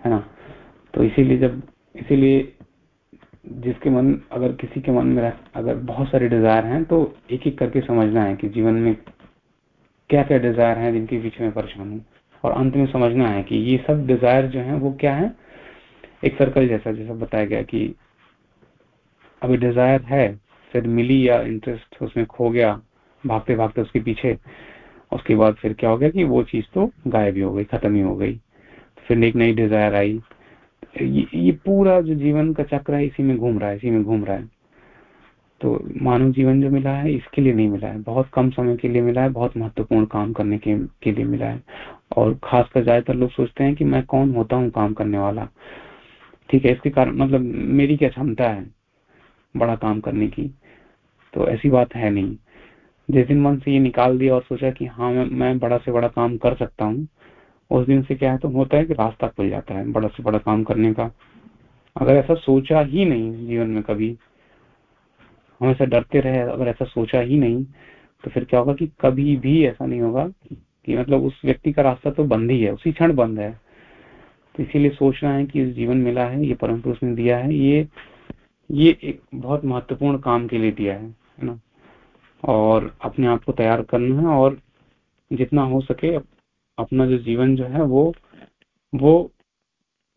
है ना? तो इसीलिए जब इसीलिए जिसके मन, अगर किसी के मन में अगर बहुत सारे डिज़ायर हैं तो एक एक करके समझना है कि जीवन में क्या क्या डिज़ायर हैं जिनके पीछे में परेशान हूँ। और अंत में समझना है कि ये सब डिज़ायर जो है, वो क्या है? एक सर्कल जैसा जैसा बताया गया कि अभी डिज़ायर है, फिर मिली या इंटरेस्ट उसमें खो गया भागते भागते उसके पीछे, उसके बाद फिर क्या हो गया कि वो चीज़ तो गायब ही हो गई, खत्म ही हो गई। फिर एक नई डिज़ायर आई ये, पूरा जो जीवन का चक्र है इसी में घूम रहा है इसी में घूम रहा है। तो मानव जीवन जो मिला है इसके लिए नहीं मिला है। बहुत कम समय के लिए मिला है बहुत महत्वपूर्ण काम करने के, के लिए मिला है। और खासकर ज़्यादातर लोग सोचते हैं कि मैं कौन होता हूँ काम करने वाला? ठीक है इसके कारण मतलब मेरी क्या क्षमता है बड़ा काम करने की? तो ऐसी बात है नहीं। जिस दिन मन से ये निकाल दिया और सोचा कि हाँ मैं, मैं बड़ा से बड़ा काम कर सकता हूँ उस दिन से क्या है तो होता है कि रास्ता खुल जाता है, बड़ा से बड़ा काम करने का। अगर ऐसा सोचा ही नहीं जीवन में कभी हमेशा डरते रहे, अगर ऐसा सोचा ही नहीं तो फिर क्या होगा कि कभी भी ऐसा नहीं होगा कि मतलब उस व्यक्ति का रास्ता तो बंद ही है, उसी क्षण बंद है। तो इसीलिए सोचना है कि जीवन मिला है, ये परम पुरुष ने दिया है, ये ये एक बहुत महत्वपूर्ण काम के लिए दिया है ना? और अपने आप को तैयार करना है और जितना हो सके अपना जो जीवन जो है वो वो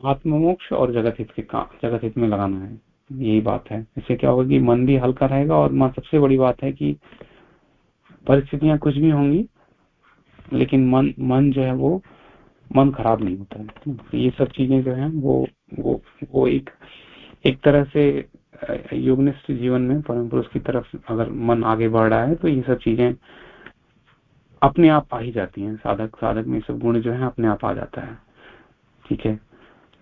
आत्ममोक्ष और जगत हित के काम जगत हित में लगाना है। यही बात है। इससे क्या होगा कि मन भी हल्का रहेगा और माँ, सबसे बड़ी बात है कि परिस्थितियाँ कुछ भी होंगी, लेकिन मन मन जो है वो, मन खराब नहीं होता है। तो ये सब चीज़ें जो है वो वो वो एक एक तरह से योगनिष्ठ जीवन में परम पुरुष की तरफ़ अगर मन आगे बढ़ रहा है तो ये सब चीज़ें अपने आप आ ही जाती हैं। साधक साधक में सब गुण जो है, अपने आप आ जाता है। ठीक है?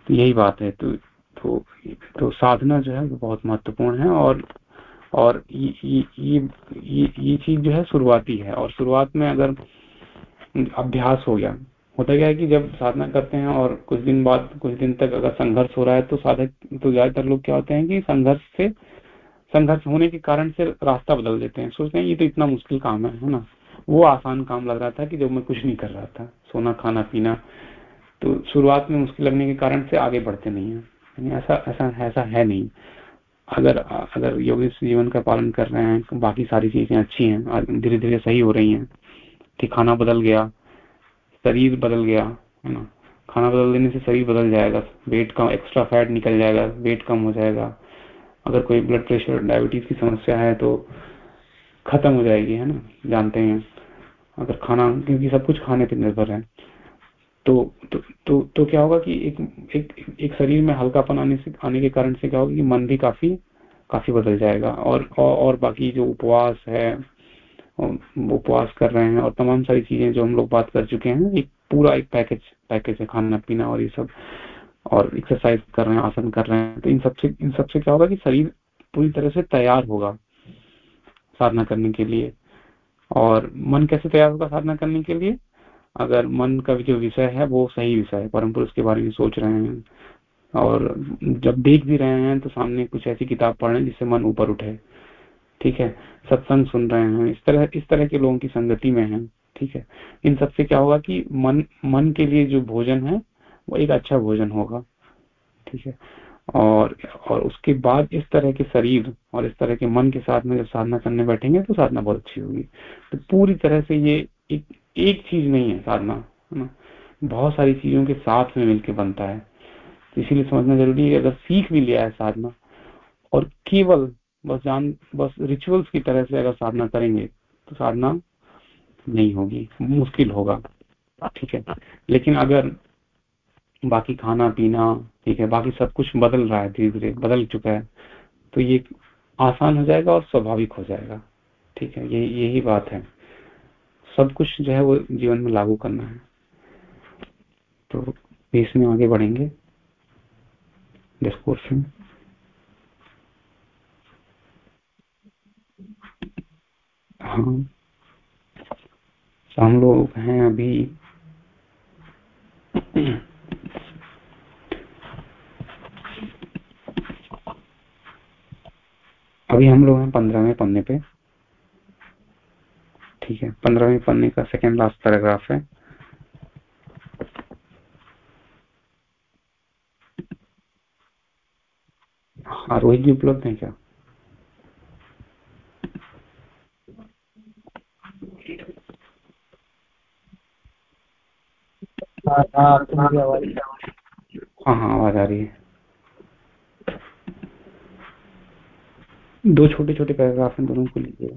तो यही बात है। तो तो तो साधना जो है, वो बहुत महत्वपूर्ण है और और ये ये ये ये चीज़ जो है, शुरुआती है। और शुरुआत में अगर अभ्यास हो गया, होता क्या है कि जब साधना करते हैं और कुछ दिन बाद, कुछ दिन तक अगर संघर्ष हो रहा है तो साधक तो ज़्यादातर लोग क्या होते हैं कि संघर्ष से, संघर्ष होने के कारण से रास्ता बदल देते हैं। सोचते हैं, ये तो इतना मुश्किल काम है है ना? वो आसान काम लग रहा था कि जब मैं कुछ नहीं कर रहा था, सोना, खाना, पीना तो शुरुआत में मुश्किल लगने के कारण से आगे बढ़ते नहीं है। ऐसा ऐसा ऐसा है नहीं। अगर अगर योगी जीवन का पालन कर रहे हैं, बाकी सारी चीज़ें अच्छी हैं धीरे धीरे सही हो रही हैं ठीक खाना बदल गया, शरीर बदल गया, है ना? खाना बदल देने से शरीर बदल जाएगा वेट कम एक्स्ट्रा फैट निकल जाएगा वेट कम हो जाएगा। अगर कोई ब्लड प्रेशर डायबिटीज़ की समस्या है तो खत्म हो जाएगी है ना? जानते हैं। अगर खाना क्योंकि सब कुछ खाने पर निर्भर है। तो तो तो, तो क्या होगा कि एक एक एक शरीर में हल्कापन आने से आने के कारण से क्या होगा कि मन भी काफ़ी काफ़ी बदल जाएगा। और और, और बाकी जो उपवास है उपवास कर रहे हैं और तमाम सारी चीज़ें जो हम लोग बात कर चुके हैं एक पूरा एक पैकेज पैकेज है खाना पीना और ये सब। और एक्सरसाइज कर रहे हैं आसन कर रहे हैं। तो इन सबसे इन सबसे क्या होगा कि शरीर पूरी तरह से तैयार होगा। साधना करने के लिए। और मन कैसे तैयार होगा साधना करने के लिए? अगर मन का जो विषय है, वो सही विषय है, परम पुरुष के बारे में सोच रहे हैं। और जब देख भी रहे हैं तो सामने कुछ ऐसी किताब पढ़ रहे जिससे मन ऊपर उठे। ठीक है? सत्संग सुन रहे हैं, इस तरह इस तरह के लोगों की संगति में है। ठीक है? इन सबसे क्या होगा कि मन मन के लिए जो भोजन है, वो एक अच्छा भोजन होगा। ठीक है? और और उसके बाद इस तरह के शरीर और इस तरह के मन के साथ में जब साधना करने बैठेंगे तो साधना बहुत अच्छी होगी। तो पूरी तरह से ये एक एक चीज़ नहीं है साधना, है ना? बहुत सारी चीज़ों के साथ में मिलकर बनता है। तो इसीलिए समझना ज़रूरी है अगर सीख भी लिया है साधना, और केवल बस जान, बस रिचुअल्स की तरह से अगर साधना करेंगे तो साधना नहीं होगी, मुश्किल होगा, ठीक है? लेकिन अगर बाकी खाना पीना, ठीक है, बाकी सब कुछ बदल रहा है धीरे धीरे बदल चुका है। तो ये आसान हो जाएगा और स्वाभाविक हो जाएगा, ठीक है, ये, यही बात है। सब कुछ जो है वो जीवन में लागू करना है। तो इसमें आगे बढ़ेंगे। डिस्कोर्स में। हाँ। हम लोग हैं अभी अभी हम लोग हैं पंद्रहवें पन्ने पे। ठीक है पंद्रहवें पन्ने का सेकेंड लास्ट पैराग्राफ है। हाँ रोहित जी उपलब्ध है क्या? हाँ। हाँ हाँ आवाज़ आ रही है। दो छोटे छोटे पैराग्राफ हैं दोनों को लीजिए।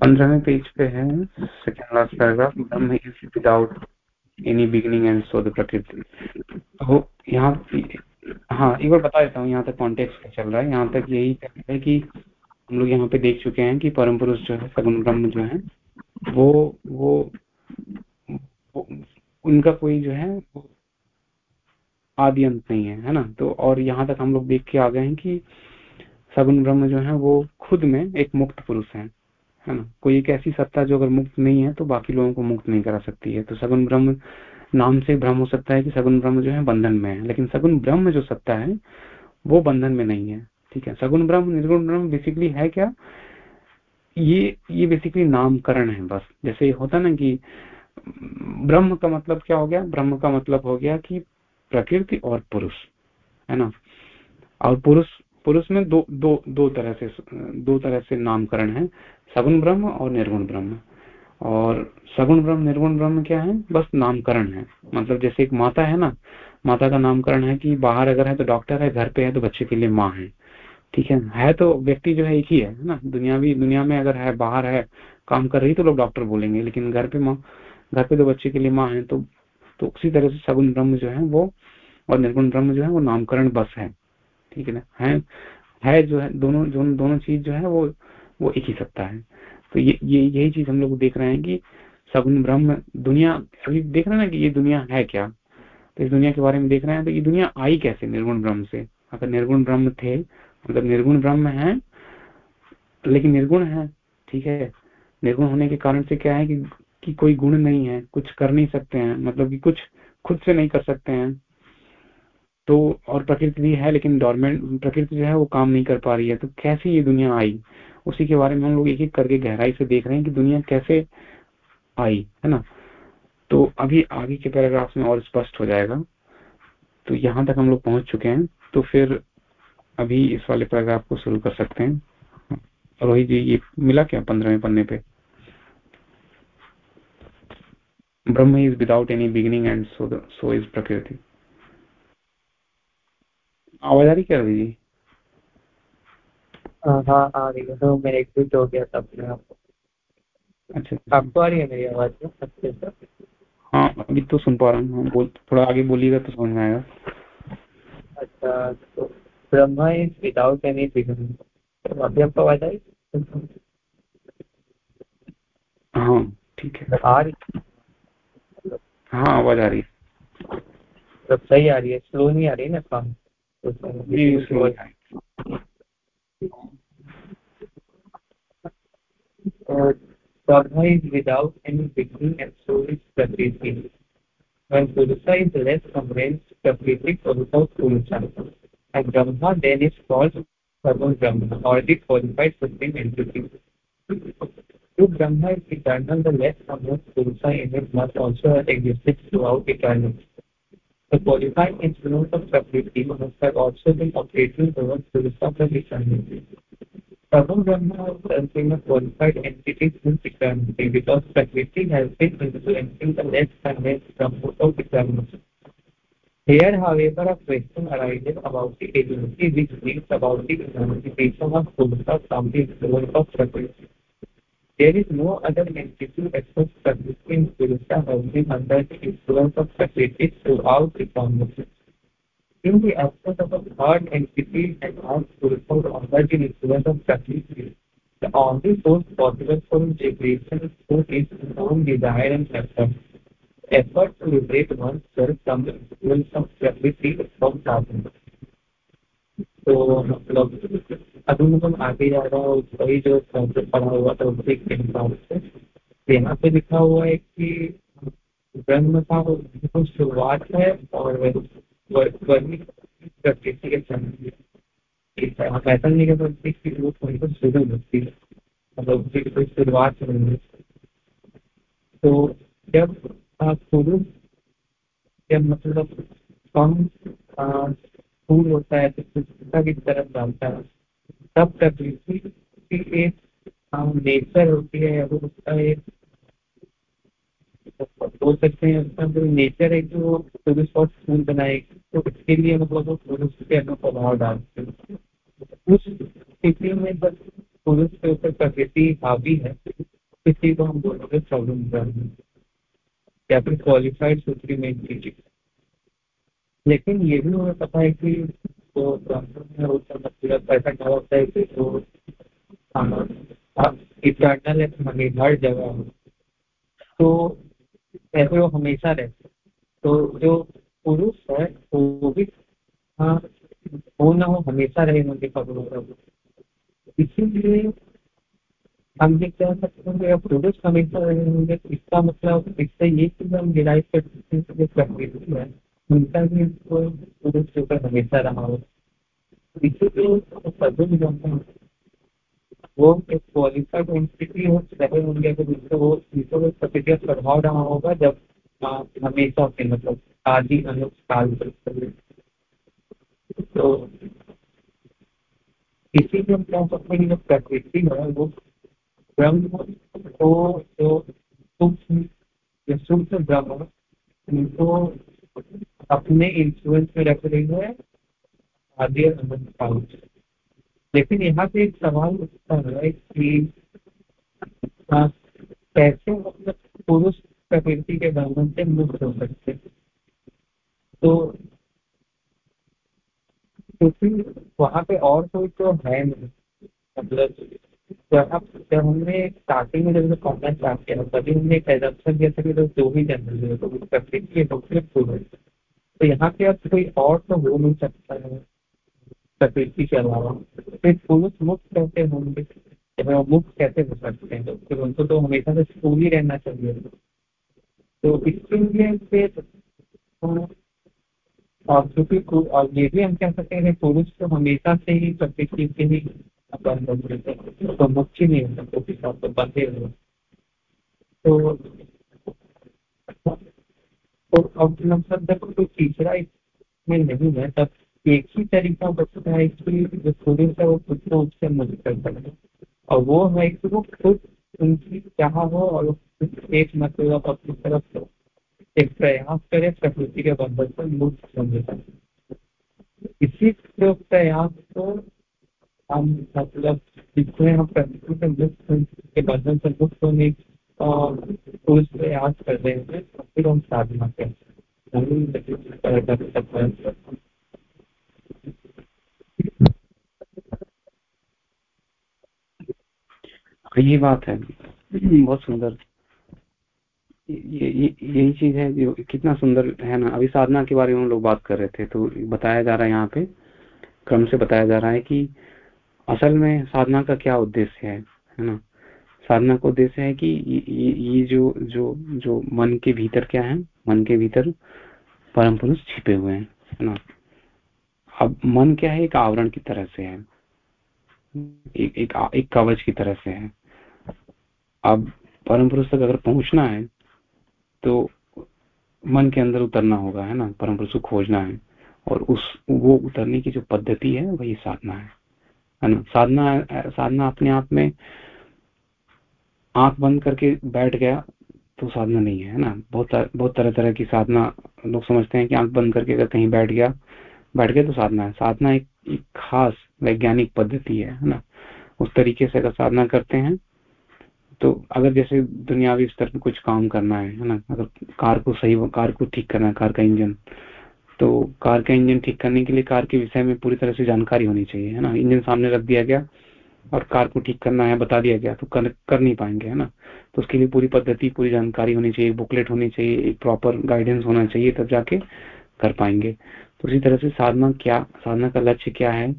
पंद्रहवें पेज पे है second last paragraph Brahma is without any beginning and so the prakriti तो यहाँ हाँ एक बार बता देता हूँ यहाँ तक कॉन्टेक्स्ट चल रहा है। यहाँ तक यही है कि हम लोग यहाँ पे देख चुके हैं कि परम पुरुष जो है सगुन ब्रह्म जो है वो वो, वो उनका कोई जो है आदि अंत नहीं है है ना? तो और यहाँ तक हम लोग देख के आ गए हैं कि सगुन ब्रह्म जो है वो खुद में एक मुक्त पुरुष है है ना? कोई एक ऐसी सत्ता जो अगर मुक्त नहीं है तो बाकी लोगों को मुक्त नहीं करा सकती है। तो सगुन ब्रह्म नाम से भ्रम हो सकता है कि सगुन ब्रह्म जो है बंधन में है, लेकिन सगुन ब्रह्म जो सत्ता है, वो बंधन में नहीं है, ठीक है? सगुन ब्रह्म, निर्गुण ब्रह्म बेसिकली है क्या? ये ये बेसिकली नामकरण है बस। जैसे होता ना कि ब्रह्म का मतलब क्या हो गया? ब्रह्म का मतलब हो गया कि प्रकृति और पुरुष, है ना? और पुरुष पुरुष में दो दो दो तरह से, दो तरह से नामकरण है, सगुण ब्रह्म और निर्गुण ब्रह्म। और सगुण ब्रह्म, निर्गुण ब्रह्म क्या है? बस नामकरण है। मतलब जैसे एक माता है ना, माता का नामकरण है कि बाहर अगर है तो डॉक्टर है, घर पे है तो बच्चे के लिए माँ है। ठीक है? है तो व्यक्ति जो है एक ही है ना? दुनियावी दुनिया में अगर है, बाहर है, काम कर रही तो लोग डॉक्टर बोलेंगे, लेकिन घर पे माँ, घर पे तो बच्चे के लिए माँ है तो तो उसी तरह से सगुण ब्रह्म जो है वो और निर्गुण ब्रह्म जो है वो नामकरण बस है। ठीक है ना? है है जो है, दोनों दोनों चीज़ जो है वो वो एक ही सत्ता है। तो ये ये यही चीज़ हम लोग देख रहे हैं कि सगुण ब्रह्म दुनिया अभी देख रहे हैं ना कि ये दुनिया है क्या? तो इस दुनिया के बारे में देख रहे हैं तो ये दुनिया आई कैसे निर्गुण ब्रह्म से? अगर निर्गुण ब्रह्म थे मतलब निर्गुण ब्रह्म है लेकिन निर्गुण है ठीक है? निर्गुण होने के कारण से क्या है कि, कि कोई गुण नहीं है कुछ कर नहीं सकते हैं मतलब कि कुछ खुद से नहीं कर सकते हैं। तो और प्रकृति भी है लेकिन डॉर्मेंट प्रकृति जो है वो काम नहीं कर पा रही है तो कैसे ये दुनिया आई? उसी के बारे में हम लोग एक एक करके गहराई से देख रहे हैं कि दुनिया कैसे आई, है ना? तो अभी आगे के पैराग्राफ में और स्पष्ट हो जाएगा। तो यहाँ तक हम लोग पहुँच चुके हैं। तो फिर अभी इस वाले पैराग्राफ को शुरू कर सकते हैं। रोहित जी, ये मिला क्या पंद्रहवें पन्ने पे? Brahma is without any beginning and so so is prakriti. आवाज़ आ रही क्या रवि जी? हाँ हाँ आ रही है तो मेरे एग्जिट हो गया था अपने आप अच्छा आपको आ रही है मेरी आवाज़ अच्छे। से हाँ अभी तो सुन पा रहा हूँ हाँ, बोल थोड़ा आगे बोलिएगा तो समझ में आएगा। अच्छा तो Brahma is without any beginning तो अभी आपको आवाज़ आई हाँ? ठीक है। आ रही हाँ? आवाज़ आ रही है। मतलब सही आ रही है स्लो नहीं आ रही है ना काम? Uh, is without any beginning and so is Prakriti. When Purusa is less convinced, Prakriti Purusa Purusa. And Brahma then is called Sarva Brahma or the qualified supreme entity. If Brahma is eternal, the less convinced Purusa in it must also have existed throughout eternity. The qualifying influence of Prakriti must have also been operating towards from eternity. Sarva Brahma has been a qualified entity since eternity because Prakriti has been influencing the less convinced Brahma of eternity. Here, however, a question arises about the agency which brings about the emancipation of Purusa from the influence of Prakriti. There is no other entity except in Purusa been under the influence of Prakriti throughout the formation. In the absence of a third entity and all Purusa under the influence of Prakriti, the only source possible for liberation is own desire and effort. Effort to liberate oneself from the influence of Prakriti from sadhana. तो मतलब अभी मतलब आगे जा रहा हूँ, वही जो पढ़ा हुआ था, उसी के हिसाब से। यहाँ पे लिखा हुआ है कि ब्रह्म का शुरुआत है और प्रकृति के संग आप ऐसा नहीं कह सकते कि वो होती है। मतलब उसकी कोई शुरुआत नहीं है। तो जब पुरुष जब मतलब कम फूल होता है तो पुष्पता की तरफ़ डालता है। तब प्रकृति की एक नेचर होती है वो उसका एक बोल सकते हैं, उसका जो नेचर है जो पुरुष और फूल बनाएगी। तो इसके लिए मतलब वो पुरुष के अंदर प्रभाव डालते हैं। उस स्थिति में बस पुरुष के ऊपर प्रकृति हावी है, किसी को हम बोलोगे प्रॉब्लम या फिर क्वालिफाइड सुप्रीम एंटिटी लेकिन ये भी हमें पता है कि तो मतलब ऐसा क्या होता है कि जो इटर्नल है हर जगह हो। तो ऐसे वो हमेशा रहते तो जो पुरुष है, वो भी हाँ वो ना हो, हमेशा रहे उनके पकड़ो इसीलिए हम ये कह सकते हैं कि पुरुष हमेशा रहे होंगे, इसका मतलब इससे ये चीज़ हम डिराइव कर सकते हैं कि है। उनका भी पुरुष के ऊपर हमेशा रहा हो इसीलिए सभी जानते हैं वो एक क्वालिफाइड एंटिटी हो रहे होंगे तो जिससे वो जिसको प्रकृति का प्रभाव रहा होगा जब हमेशा के मतलब आदि अनुप काल तो इसीलिए हम कह सकते हैं जो प्रकृति है वो ब्रह्म को जो सूक्ष्म जो सूक्ष्म ब्रह्म उनको अपने इन्फ्लुएंस में रख रही है आदि अनंत काल लेकिन यहाँ पे एक सवाल उठता है कि कैसे मतलब पुरुष प्रकृति के बंधन से मुक्त हो सकते तो क्योंकि वहाँ पे और कोई तो है नहीं। मतलब जब जब हमने स्टार्टिंग में जब पढ़ना स्टार्ट किया, तभी हमने एक एजम्पन किया था कि दो ही जनरल तो प्रकृति है सिर्फ़ पुरुष तो यहाँ पे अब कोई और तो हो नहीं सकता है प्रकृति के अलावा। फिर पुरुष मुक्त कैसे होंगे? वो मुक्त कैसे हो सकते हैं? तो फिर उनको तो हमेशा से स्कूल ही रहना चाहिए। तो इसके लिए और क्योंकि और ये भी हम कह सकते हैं पुरुष तो हमेशा से ही प्रकृति के ही तो मुक्त ही नहीं हो सकते तो बंधे हुए तो तो मतलब जब तीसरा इसमें नहीं है, तब एक ही तरीका बचता है कि जो पुरुष है वो खुद को उससे मुक्त कर सकते और वो है कि वो खुद उनकी चाह हो और एक मतलब अपनी तरफ़ से एक प्रयास करे, प्रकृति के बंधन से मुक्त समझ इसी प्रयास को हम मतलब जिसमें हम प्रकृति से मुक्त के बंधन से मुक्त होने और पुरुष प्रयास कर हैं। तो फिर हम साधना हैं। ये बात है। बहुत सुंदर। ये, यही चीज़ है जो कितना सुंदर है ना। अभी साधना के बारे में हम लोग बात कर रहे थे तो बताया जा रहा है यहाँ पे, क्रम से बताया जा रहा है कि असल में साधना का क्या उद्देश्य है है ना? साधना का उद्देश्य है कि ये, जो जो जो मन के भीतर क्या है? मन के भीतर परम पुरुष छिपे हुए हैं है ना? अब मन क्या है? एक आवरण की तरह से है। एक एक, एक कवच की तरह से है। अब परम पुरुष तक अगर पहुँचना है तो मन के अंदर उतरना होगा है ना? परम पुरुष को खोजना है। और उस वो उतरने की जो पद्धति है वही साधना है। है ना? साधना साधना अपने आप में आँख बंद करके बैठ गया तो साधना नहीं है ना? बहुत बहुत तरह तरह की साधना लोग समझते हैं कि आँख बंद करके अगर कहीं बैठ गया बैठ गया तो साधना है। साधना एक, एक खास वैज्ञानिक पद्धति है ना? उस तरीके से अगर साधना करते हैं तो अगर जैसे दुनियावी स्तर पर कुछ काम करना है ना? अगर कार को सही कार को ठीक करना है कार का इंजन तो कार का इंजन ठीक करने के लिए कार के विषय में पूरी तरह से जानकारी होनी चाहिए है ना? इंजन सामने रख दिया गया और कार को ठीक करना है बता दिया गया तो कर, कर नहीं पाएँगे है ना? तो उसके लिए पूरी पद्धति पूरी जानकारी होनी चाहिए बुकलेट होनी चाहिए एक प्रॉपर गाइडेंस होना चाहिए तब जाके कर पाएँगे। तो उसी तरह से साधना क्या साधना का लक्ष्य क्या है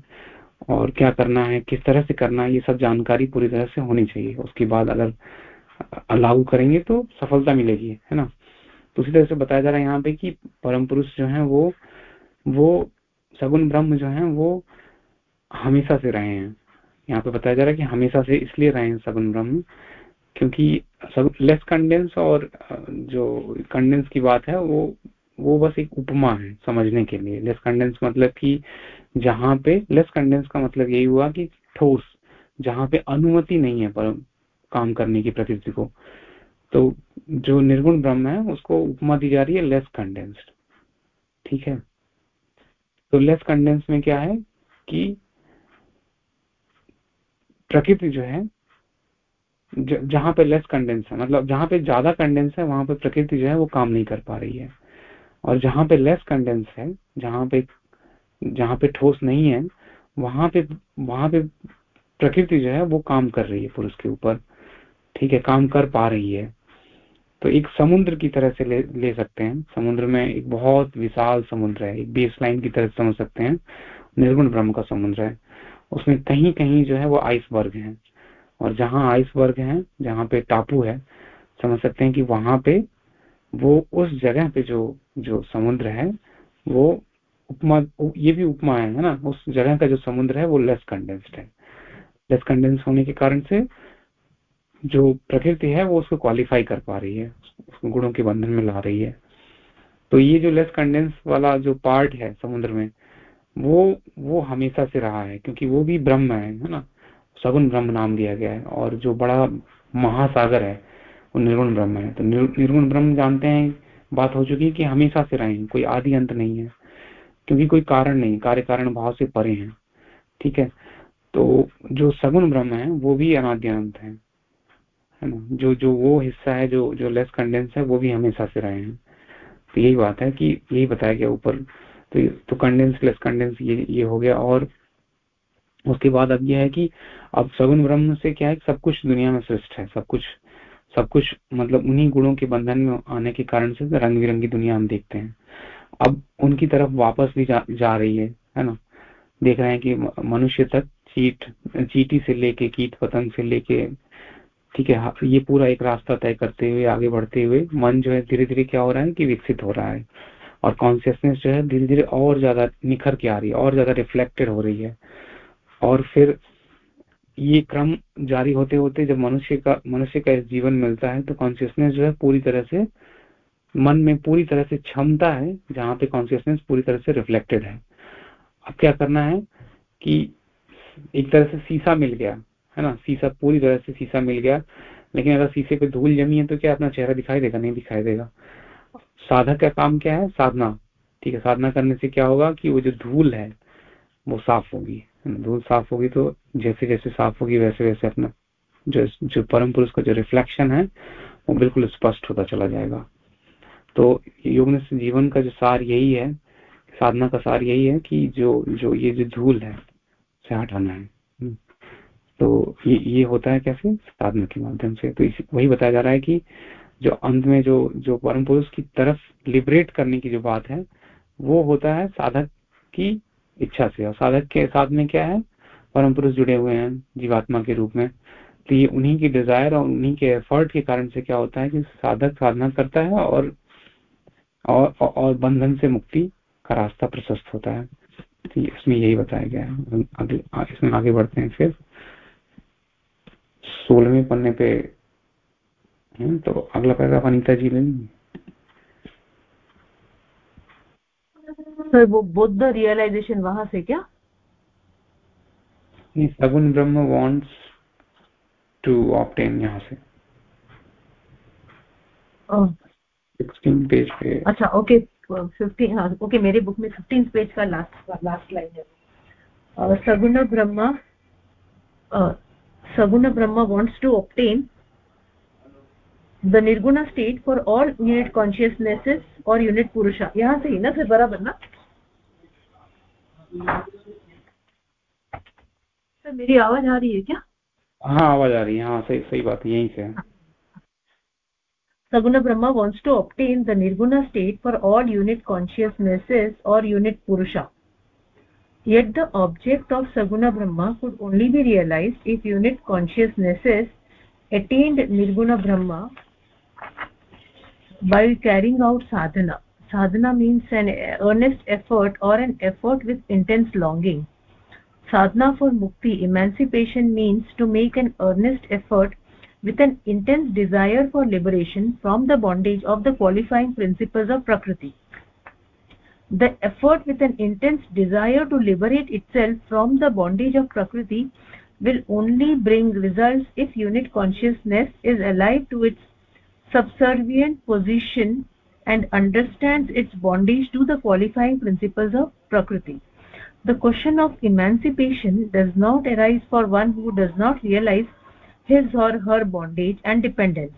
और क्या करना है किस तरह से करना है ये सब जानकारी पूरी तरह से होनी चाहिए। उसके बाद अगर लागू करेंगे तो सफलता मिलेगी है ना? तो उसी तरह से बताया जा रहा है यहाँ पे कि परम पुरुष जो है वो वो सगुन ब्रह्म जो है वो हमेशा से रहे हैं। यहाँ पे बताया जा रहा है कि हमेशा से इसलिए रहे हैं सगुन ब्रह्म, क्योंकि सब लेस कंडेंस और जो कंडेंस की बात है, वो वो बस एक उपमा है समझने के लिए। लेस कंडेंस मतलब कि जहाँ पे लेस कंडेंस का मतलब यही हुआ कि ठोस, जहाँ पे अनुमति नहीं है पर काम करने की प्रकृति को। तो जो निर्गुण ब्रह्म है, उसको उपमा दी जा रही है लेस कंडेंस्ड ठीक है? तो लेस कंडेंस में क्या है कि प्रकृति जो है जहाँ पे लेस कंडेंस है मतलब जहाँ पे ज़्यादा कंडेंस है वहाँ पे प्रकृति जो है वो काम नहीं कर पा रही है। और जहाँ पे लेस कंडेंस है जहाँ पे जहाँ पे ठोस नहीं है वहाँ पे वहाँ पे प्रकृति जो है वो काम कर रही है पुरुष के ऊपर। ठीक है काम कर पा रही है। तो एक समुद्र की तरह से ले, ले सकते हैं। समुद्र में एक बहुत विशाल समुद्र है एक बेस लाइन की तरह समझ सकते हैं। निर्गुण ब्रह्म का समुद्र है। उसमें कहीं कहीं जो है वो आइसबर्ग है। और जहाँ आइसबर्ग है, जहाँ पे टापू है, समझ सकते हैं कि वहाँ पे वो उस जगह पे जो जो समुद्र है, वो उपमा ये भी उपमा है ना? उस जगह का जो समुद्र है, वो लेस कंडेंस्ड है। लेस कंडेंस होने के कारण से जो प्रकृति है, वो उसको क्वालिफाई कर पा रही है, उसको गुणों के बंधन में ला रही है। तो ये जो लेस कंडेंस वाला जो पार्ट है समुद्र में वो वो हमेशा से रहा है, क्योंकि वो भी ब्रह्म है है ना? सगुन ब्रह्म नाम दिया गया है, और जो बड़ा महासागर है, वो निर्गुण ब्रह्म है। तो निर्गुण ब्रह्म जानते हैं, बात हो चुकी है कि हमेशा से रहे कोई आदि अंत नहीं है, क्योंकि कोई कारण नहीं कार्य कारण भाव से परे हैं, ठीक है? तो जो सगुण ब्रह्म है, वो भी अनाद्य अनंत है है ना? जो जो वो हिस्सा है, जो जो लेस कंडेंस है, वो भी हमेशा से रहे हैं। तो यही बात है कि यही बताया गया ऊपर तो तो कंडेंस लेस कंडेंस ये ये हो गया। और उसके बाद अब ये है कि अब सगुन ब्रह्म से क्या है सब कुछ दुनिया में श्रेष्ठ है। सब कुछ सब कुछ मतलब उन्हीं गुणों के बंधन में आने के कारण से रंग बिरंगी दुनिया हम देखते हैं। अब उनकी तरफ़ वापस भी जा, जा रही है है ना? देख रहे हैं कि मनुष्य तक चीट चीटी से लेके कीट पतंग से लेके ठीक है हाँ, ये पूरा एक रास्ता तय करते हुए आगे बढ़ते हुए मन जो है धीरे धीरे क्या हो रहा है कि विकसित हो रहा है। और कॉन्सियसनेस जो है धीरे धीरे और ज़्यादा निखर के आ रही है, और ज़्यादा रिफ्लेक्टेड हो रही है। और फिर ये क्रम जारी होते होते जब मनुष्य का मनुष्य का जीवन मिलता है तो कॉन्सियसनेस जो है पूरी तरह से मन में पूरी तरह से क्षमता है, जहाँ पे कॉन्सियसनेस पूरी तरह से रिफ्लेक्टेड है। अब क्या करना है कि एक तरह से शीशा मिल गया, है ना? शीशा पूरी तरह से शीशा मिल गया, लेकिन अगर शीशे पे धूल जमी है तो क्या अपना चेहरा दिखाई देगा? नहीं दिखाई देगा। साधक का काम क्या है? साधना। ठीक है साधना करने से क्या होगा कि वो जो धूल है वो साफ़ होगी। धूल साफ़ होगी तो जैसे जैसे साफ़ होगी वैसे वैसे अपना जो जो परम पुरुष का जो रिफ्लेक्शन है वो बिल्कुल स्पष्ट होता चला जाएगा। तो योग जीवन का जो सार यही है साधना का सार यही है कि जो जो ये जो धूल है से हटाना है। तो ये ये होता है कैसे साधना के माध्यम से। तो इस, वही बताया जा रहा है कि जो अंत में जो जो परम पुरुष की तरफ़ लिबरेट करने की जो बात है वो होता है साधक की इच्छा से। और साधक के साथ में क्या है? परम पुरुष जुड़े हुए हैं जीवात्मा के रूप में। तो ये उन्हीं की डिज़ायर और उन्हीं के एफर्ट के कारण से क्या होता है कि साधक साधना करता है और और, और बंधन से मुक्ति का रास्ता प्रशस्त होता है। तो इसमें यही बताया गया है। अगले इसमें आगे बढ़ते हैं फिर। सोलहवें पन्ने पे तो अगला पैराग्राफ अनिता जी लेंगे। सर वो बुद्ध रियलाइजेशन वहाँ से क्या? सगुन ब्रह्म वांट्स टू ऑप्टेन यहाँ से। सिक्सटीन पेज पे। अच्छा ओके फिफ्टीन हाँ ओके मेरे बुक में फिफ्टीन पेज का लास्ट लास्ट लाइन है। Saguna Brahma saguna Brahma wants to obtain the nirguna state for all unit consciousnesses और यूनिट पुरुषा यहाँ से ही ना फिर बराबर ना? सर मेरी आवाज़ आ रही है क्या? हाँ आवाज़ आ रही है। हाँ सही सही बात यहीं से saguna Brahma wants to obtain the nirguna state for all unit consciousnesses और unit purusha yet the object of saguna brahma could only be realized if unit consciousnesses attained nirguna brahma by carrying out sadhana. Sadhana means an earnest effort or an effort with intense longing. Sadhana for mukti emancipation means to make an earnest effort with an intense desire for liberation from the bondage of the qualifying principles of prakriti. The effort with an intense desire to liberate itself from the bondage of prakriti will only bring results if unit consciousness is alive to its subservient position and understands its bondage to the qualifying principles of prakriti. The question of emancipation does not arise for one who does not realize his or her bondage and dependence.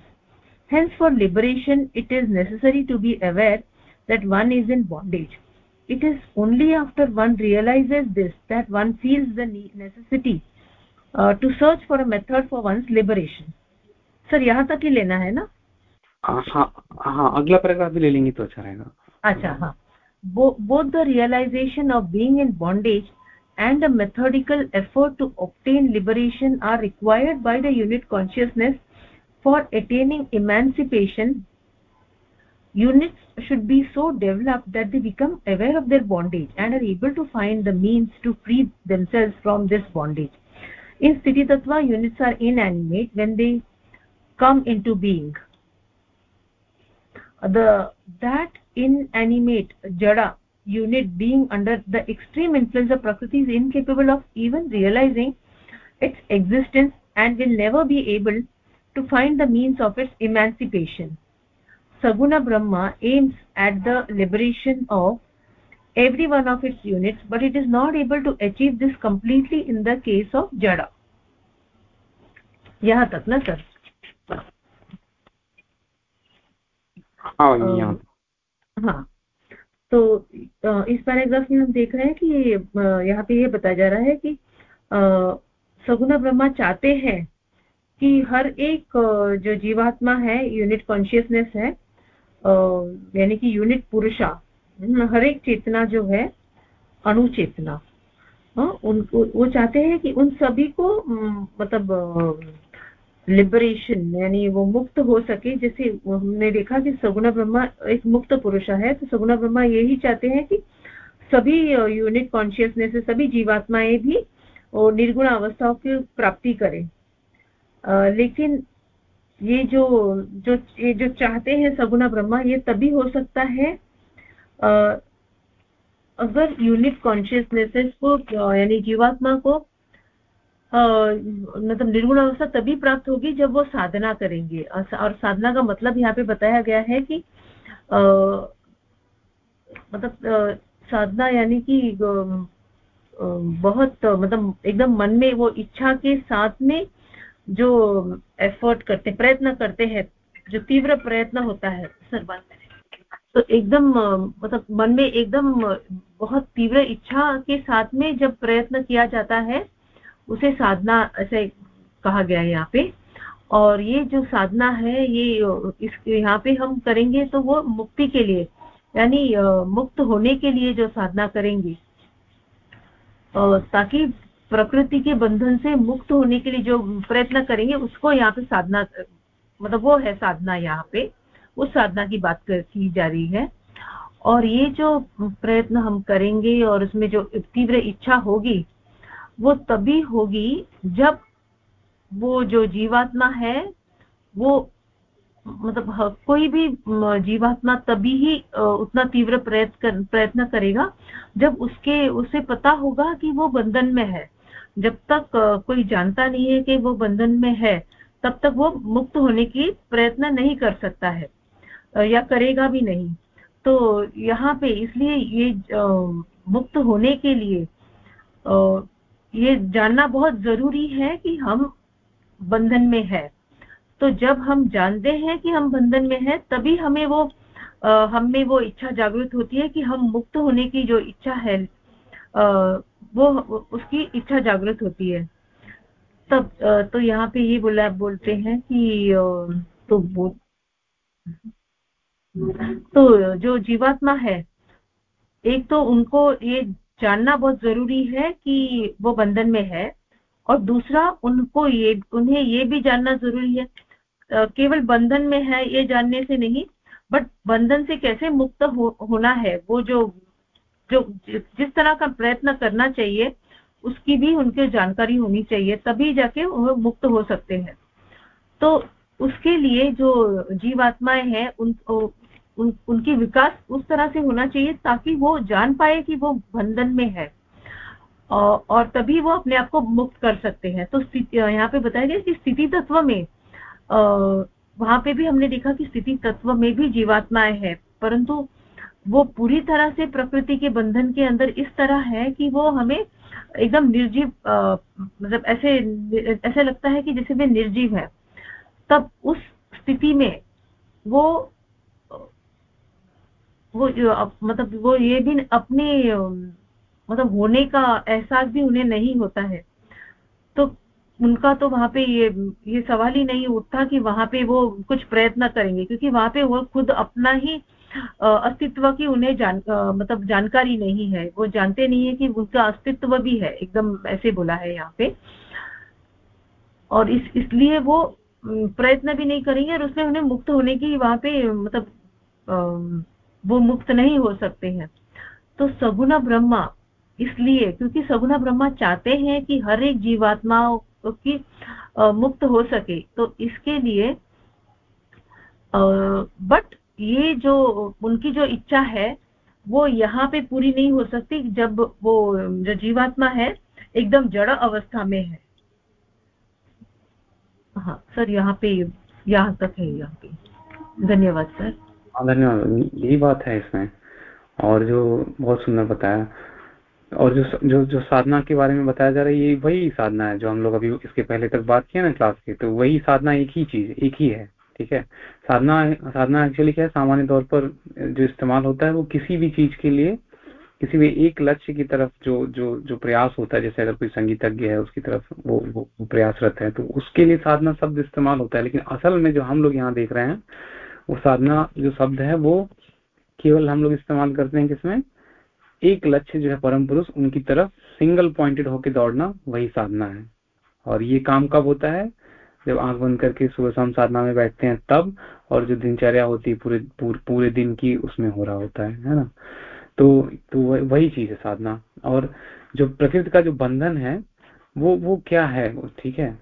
Hence for liberation it is necessary to be aware that one is in bondage. It is only after one realizes this that one feels the necessity uh, to search for a method for one's liberation. Sir yahan tak hi lena hai na हाँ, हाँ अगला paragraph भी ले लेंगे तो अच्छा रहेगा। अच्छा हाँ। Both the realisation of being in bondage and the methodical effort to obtain liberation are required by the unit consciousness for attaining emancipation unit should be so develop that they become aware of their bondage and are able to find the means to free themselves from this bondage in sthiti tattva units are inanimate when they come into being the that inanimate jada unit being under the extreme influence of prakriti is incapable of even realizing its existence and will never be able to find the means of its emancipation. Saguna brahma aims at the liberation of every one of its units but it is not able to achieve this completely in the case of jada. Tak na sir हाँ हाँ। तो इस paragraph में हम देख रहे हैं कि यहाँ पे ये बताया जा रहा है कि सगुना ब्रह्मा चाहते हैं कि हर एक जो जीवात्मा है यूनिट कॉन्शियसनेस है यानी कि यूनिट पुरुषा हर एक चेतना जो है अणुचेतना उनको वो चाहते हैं कि उन सभी को मतलब लिबरेशन यानी वो मुक्त हो सके जैसे हमने देखा कि सगुण ब्रह्मा एक मुक्त पुरुष है तो सगुण ब्रह्मा यही चाहते हैं कि सभी यूनिट कॉन्शियसनेस सभी जीवात्माएँ भी और निर्गुण अवस्थाओं की प्राप्ति करें। लेकिन ये जो जो ये जो चाहते हैं सगुना ब्रह्मा ये तभी हो सकता है आ, अगर यूनिट कॉन्शियसनेसेस को यानी जीवात्मा को मतलब निर्गुण अवस्था तभी प्राप्त होगी जब वो साधना करेंगे। और साधना का मतलब यहाँ पे बताया गया है कि मतलब साधना यानी कि बहुत मतलब एकदम मन में वो इच्छा के साथ में जो एफर्ट करते, प्रयत्न करते हैं, जो तीव्र प्रयत्न होता है सर्वान तो एकदम मतलब मन में एकदम बहुत तीव्र इच्छा के साथ में जब प्रयत्न किया जाता है उसे साधना ऐसे कहा गया है यहाँ पे। और ये जो साधना है ये इस यहाँ पे हम करेंगे तो वो मुक्ति के लिए यानी मुक्त होने के लिए जो साधना करेंगे। ताकि प्रकृति के बंधन से मुक्त होने के लिए जो प्रयत्न करेंगे उसको यहाँ पे साधना मतलब वो है साधना यहाँ पे। उस साधना की बात कर, की जा रही है। और ये जो प्रयत्न हम करेंगे और उसमें जो तीव्र इच्छा होगी वो तभी होगी जब वो जो जीवात्मा है, वो मतलब कोई भी जीवात्मा तभी ही उतना तीव्र प्रयत्न प्रयत्न करेगा जब उसके, उसे पता होगा कि वो बंधन में है। जब तक कोई जानता नहीं है कि वो बंधन में है, तब तक वो मुक्त होने की प्रयत्न नहीं कर सकता है या करेगा भी नहीं। तो यहाँ पे इसलिए ये मुक्त होने के लिए ये जानना बहुत ज़रूरी है कि हम बंधन में है। तो जब हम जानते हैं कि हम बंधन में है, तभी हमें वो हम में वो इच्छा जागृत होती है कि हम मुक्त होने की जो इच्छा है वो, उसकी इच्छा जागृत होती है। तब तो यहाँ पे ये बोला, बोलते हैं कि तो वो तो जो जीवात्मा है, एक तो उनको ये जानना बहुत ज़रूरी है कि वो बंधन में है। और दूसरा उनको ये उन्हें ये भी जानना ज़रूरी है केवल बंधन में है ये जानने से नहीं बट बंधन से कैसे मुक्त हो, होना है वो जो जो जिस तरह का प्रयत्न करना चाहिए उसकी भी उनके जानकारी होनी चाहिए तभी जाके वो मुक्त हो सकते हैं। तो उसके लिए जो जीवात्माएँ हैं उन, उन, उनकी विकास उस तरह से होना चाहिए ताकि वो जान पाए कि वो बंधन में है। और तभी वो अपने आप को मुक्त कर सकते हैं। तो यहाँ पे बताया गया कि स्थिति तत्व में वहाँ पे भी हमने देखा कि स्थिति तत्व में भी जीवात्माएँ हैं। परंतु वो पूरी तरह से प्रकृति के बंधन के अंदर इस तरह है कि वो हमें एकदम निर्जीव मतलब ऐसे ऐसे लगता है कि जैसे वे निर्जीव है। तब उस स्थिति में वो वो मतलब वो ये भी अपने मतलब होने का एहसास भी उन्हें नहीं होता है। तो उनका तो वहाँ पे ये ये सवाल ही नहीं उठता कि वहाँ पे वो कुछ प्रयत्न करेंगे, क्योंकि वहाँ पे वो खुद अपना ही अस्तित्व की उन्हें जान मतलब जानकारी नहीं है। वो जानते नहीं है कि उनका अस्तित्व भी है, एकदम ऐसे बोला है यहाँ पे। और इस, इसलिए वो प्रयत्न भी नहीं करेंगे और उसमें उन्हें मुक्त होने की वहाँ पे मतलब वो मुक्त नहीं हो सकते हैं। तो सगुना ब्रह्मा इसलिए, क्योंकि सगुना ब्रह्मा चाहते हैं कि हर एक जीवात्मा की मुक्त हो सके तो इसके लिए बट ये जो, उनकी जो इच्छा है, वो यहाँ पे पूरी नहीं हो सकती जब वो जो जीवात्मा है, एकदम जड़ अवस्था में है। हाँ सर, यहाँ पे, यहाँ तक है, यहाँ पे। धन्यवाद, सर। हाँ धन्यवाद यही बात है इसमें। और जो बहुत सुंदर बताया। और जो जो जो साधना के बारे में बताया जा रहा है ये वही साधना है जो हम लोग अभी इसके पहले तक बात किया ना क्लास की तो वही साधना एक ही चीज़ एक ही है ठीक है? साधना साधना एक्चुअली क्या है सामान्य तौर पर जो इस्तेमाल होता है वो किसी भी चीज़ के लिए किसी भी एक लक्ष्य की तरफ़ जो जो जो प्रयास होता है जैसे अगर कोई संगीतज्ञ है उसकी तरफ़ वो वो, वो प्रयासरत है तो उसके लिए साधना शब्द इस्तेमाल होता है। लेकिन असल में जो हम लोग यहाँ देख रहे हैं वो साधना जो शब्द है वो केवल हम लोग इस्तेमाल करते हैं किसमें? एक लक्ष्य जो है परम पुरुष उनकी तरफ़ सिंगल पॉइंटेड होकर दौड़ना वही साधना है। और ये काम कब होता है? जब आँख बंद करके सुबह शाम साधना में बैठते हैं तब और जो दिनचर्या होती है पूरे पूर, पूरे दिन की उसमें हो रहा होता है है ना? तो तो वही चीज़ है साधना। और जो प्रकृति का जो बंधन है वो वो क्या है? ठीक है।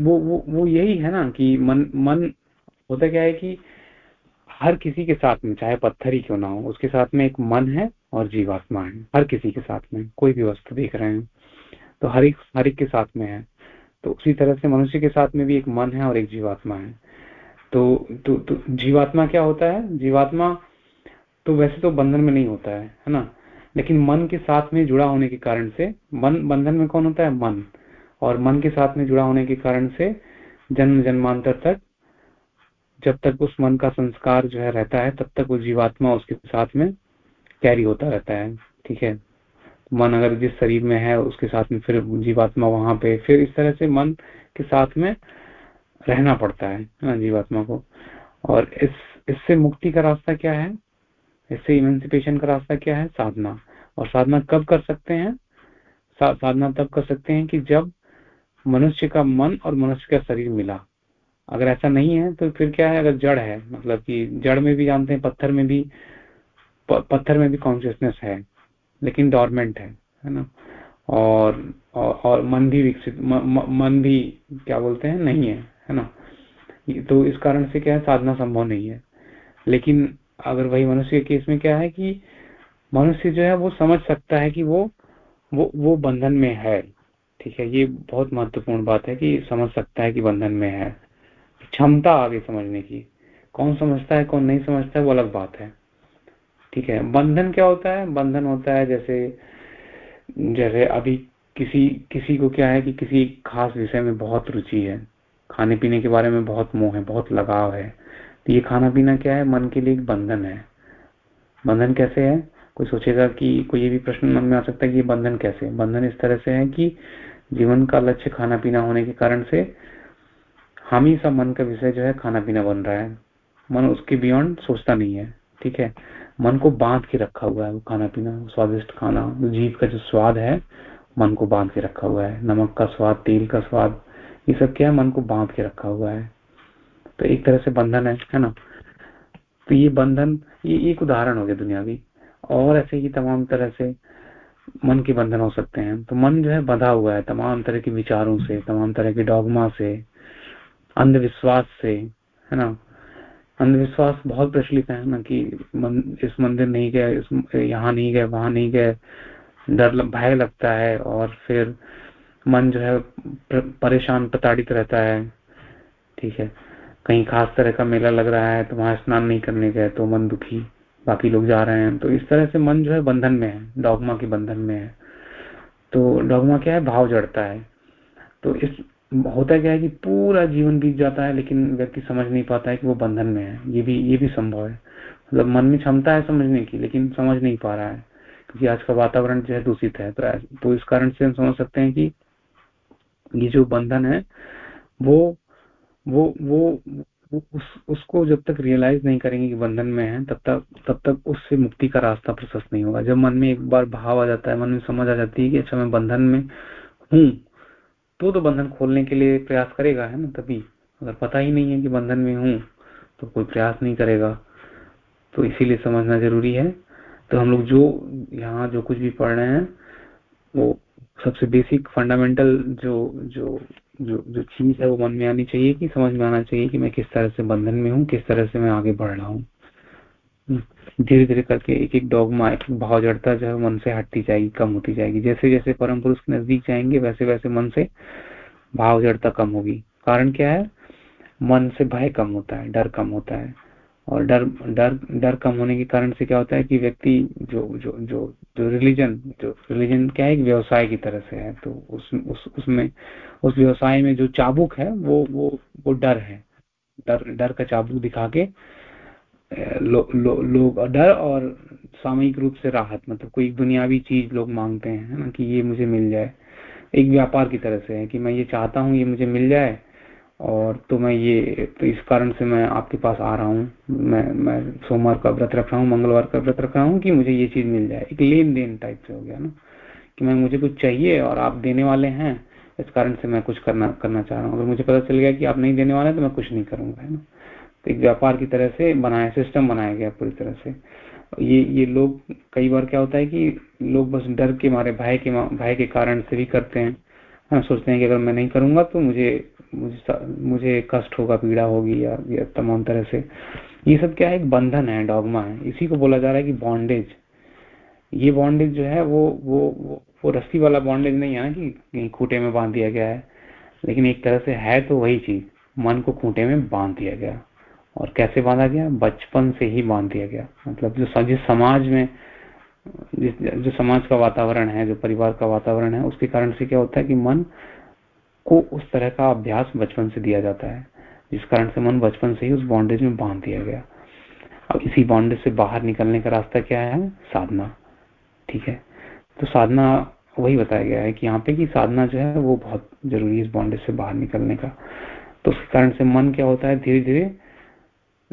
वो वो वो यही है ना कि मन मन होता क्या है कि हर किसी के साथ में चाहे पत्थर ही क्यों ना हो उसके साथ में एक मन है और जीवात्मा है। हर किसी के साथ में कोई भी वस्तु देख रहे हैं तो हर एक हर एक के साथ में है। तो उसी तरह से मनुष्य के साथ में भी एक मन है और एक जीवात्मा है। तो, तो, तो जीवात्मा क्या होता है? जीवात्मा तो वैसे तो बंधन में नहीं होता है है ना? लेकिन मन के साथ में जुड़ा होने के कारण से मन बंधन में कौन होता है? मन। और मन के साथ में जुड़ा होने के कारण से जन्म जन्मांतर तक जब तक उस मन का संस्कार जो है रहता है तब तक वो जीवात्मा उसके साथ में कैरी होता रहता है ठीक है? मन अगर जिस शरीर में है उसके साथ में फिर जीवात्मा वहाँ पे फिर इस तरह से मन के साथ में रहना पड़ता है जीवात्मा को? और इस इससे मुक्ति का रास्ता क्या है? इससे इमेंसिपेशन का रास्ता क्या है? साधना। और साधना कब कर सकते हैं? सा, साधना तब कर सकते हैं कि जब मनुष्य का मन और मनुष्य का शरीर मिला। अगर ऐसा नहीं है तो फिर क्या है अगर जड़ है मतलब कि जड़ में भी जानते हैं पत्थर में भी पत्थर में भी कॉन्शियसनेस है लेकिन डॉर्मेंट है है ना? और और, और मन भी विकसित मन भी क्या बोलते हैं नहीं है है ना? तो इस कारण से क्या है साधना संभव नहीं है। लेकिन अगर वही मनुष्य के केस में क्या है कि मनुष्य जो है वो समझ सकता है कि वो वो वो बंधन में है। ठीक है ये बहुत महत्वपूर्ण बात है कि समझ सकता है कि बंधन में है। क्षमता आगे समझने की। कौन समझता है, कौन नहीं समझता है, वो अलग बात है। ठीक है, बंधन क्या होता है? बंधन होता है जैसे जैसे अभी किसी किसी को क्या है कि किसी खास विषय में बहुत रुचि है। खाने पीने के बारे में बहुत मोह है, बहुत लगाव है। तो ये खाना पीना क्या है? मन के लिए एक बंधन है। बंधन कैसे है? कोई सोचेगा कि, कोई ये भी प्रश्न मन में आ सकता है कि ये बंधन कैसे बंधन इस तरह से है कि जीवन का लक्ष्य खाना पीना होने के कारण से हम ही सब मन का विषय जो है खाना पीना बन रहा है। मन उसके बियॉन्ड सोचता नहीं है, ठीक है? मन को बाँध के रखा हुआ है वो खाना पीना, स्वादिष्ट खाना। जीव का जो स्वाद है, मन को बाँध के रखा हुआ है। नमक का स्वाद, तेल का स्वाद, ये सब क्या है? मन को बाँध के रखा हुआ है। तो एक तरह से बंधन है है ना? तो ये बंधन, ये एक उदाहरण हो गया दुनियावी और ऐसे ही तमाम तरह से मन के बंधन हो सकते हैं। तो मन जो है बंधा हुआ है तमाम तरह के विचारों से, तमाम तरह के डॉगमा से अंधविश्वास से है ना? अंधविश्वास बहुत प्रचलित है ना कि मन, इस मंदिर नहीं गए इस यहाँ नहीं गए वहाँ नहीं गए डर भय लगता है और फिर मन जो है परेशान प्रताड़ित रहता है। ठीक है? कहीं खास तरह का मेला लग रहा है तो वहाँ स्नान नहीं करने गए तो मन दुखी बाकी लोग जा रहे हैं। तो इस तरह से मन जो है बंधन में है डॉगमा के बंधन में है। तो डॉगमा क्या है? भाव जड़ता है। तो इस होता क्या है कि पूरा जीवन बीत जाता है लेकिन व्यक्ति समझ नहीं पाता है कि वो बंधन में है। ये भी ये भी संभव है। मतलब मन में क्षमता है समझने की लेकिन समझ नहीं पा रहा है। क्योंकि आज का वातावरण जो है दूषित है। तो, तो इस कारण से हम समझ सकते हैं कि ये जो बंधन है वो वो वो, वो उस, उसको जब तक रियलाइज़ नहीं करेंगे कि बंधन में है तब तक तब तक उससे मुक्ति का रास्ता प्रशस्त नहीं होगा। जब मन में एक बार भाव आ जाता है मन में समझ आ जाती है कि अच्छा मैं बंधन में हूँ तो तो बंधन खोलने के लिए प्रयास करेगा, है ना? तभी। अगर पता ही नहीं है कि बंधन में हूँ तो कोई प्रयास नहीं करेगा। तो इसीलिए समझना ज़रूरी है। तो हम लोग जो यहाँ जो कुछ भी पढ़ रहे हैं, वो सबसे बेसिक फंडामेंटल जो जो जो जो चीज़ है, वो मन में आनी चाहिए कि समझ में आना चाहिए कि मैं किस तरह से बंधन में हूँ, किस तरह से मैं आगे बढ़ रहा हूँ। धीरे धीरे करके एक एक डॉगमा एक भाव जड़ता जो है मन से हटती जाएगी कम होती जाएगी। जैसे जैसे परम पुरुष के नज़दीक जाएँगे वैसे वैसे मन से भाव जड़ता कम होगी। कारण क्या है? मन से भय कम होता है डर कम होता है। और डर डर डर कम होने के कारण से क्या होता है कि व्यक्ति जो जो जो जो रिलीजन जो रिलीजन क्या है एक व्यवसाय की तरह से है। तो उस, उस उसमें उस व्यवसाय में जो चाबुक है वो वो वो डर है। डर डर का चाबुक दिखा के लोग लो, लो, डर और सामयिक रूप से राहत मतलब कोई दुनियावी चीज़ लोग मांगते हैं ना कि ये मुझे मिल जाए। एक व्यापार की तरह से है कि मैं ये चाहता हूँ ये मुझे मिल जाए और तो मैं ये तो इस कारण से मैं आपके पास आ रहा हूँ। मैं मैं सोमवार का व्रत रख रहा हूँ मंगलवार का व्रत रख रहा हूँ कि मुझे ये चीज़ मिल जाए। एक लेन देन टाइप से हो गया ना कि मैं मुझे कुछ चाहिए और आप देने वाले हैं इस कारण से मैं कुछ करना करना चाह रहा हूँ। अगर मुझे पता चल गया कि आप नहीं देने वाले तो मैं कुछ नहीं करूँगा है ना। एक व्यापार की तरह से बनाया सिस्टम बनाया गया पूरी तरह से। ये ये लोग कई बार क्या होता है कि लोग बस डर के मारे भय के भय के कारण से भी करते हैं। हाँ सोचते हैं कि अगर मैं नहीं करूँगा तो मुझे मुझे मुझे कष्ट होगा पीड़ा होगी या, या तमाम तरह से। ये सब क्या है एक बंधन है डॉगमा है। इसी को बोला जा रहा है कि बॉन्डेज ये बॉन्डेज जो है वो वो वो, वो रस्सी वाला बॉन्डेज नहीं है ना कि कहीं खूटे में बाँध दिया गया है। लेकिन एक तरह से है तो वही चीज़ मन को खूटे में बाँध दिया गया। और कैसे बांधा गया? बचपन से ही बाँध दिया गया। मतलब जो जिस समाज में, जिस, जो समाज का वातावरण है, जो परिवार का वातावरण है, उसके कारण से क्या होता है कि मन को उस तरह का अभ्यास बचपन से दिया जाता है, जिस कारण से मन बचपन से ही उस बॉन्डेज में बाँध दिया गया। अब इसी बॉन्डेज से बाहर निकलने का रास्ता क्या है? साधना। ठीक है? तो साधना वही बताया गया है कि यहाँ पे कि साधना जो है, वो बहुत ज़रूरी है इस बॉन्डेज से बाहर निकलने का। तो उसके कारण से मन क्या होता है? धीरे धीरे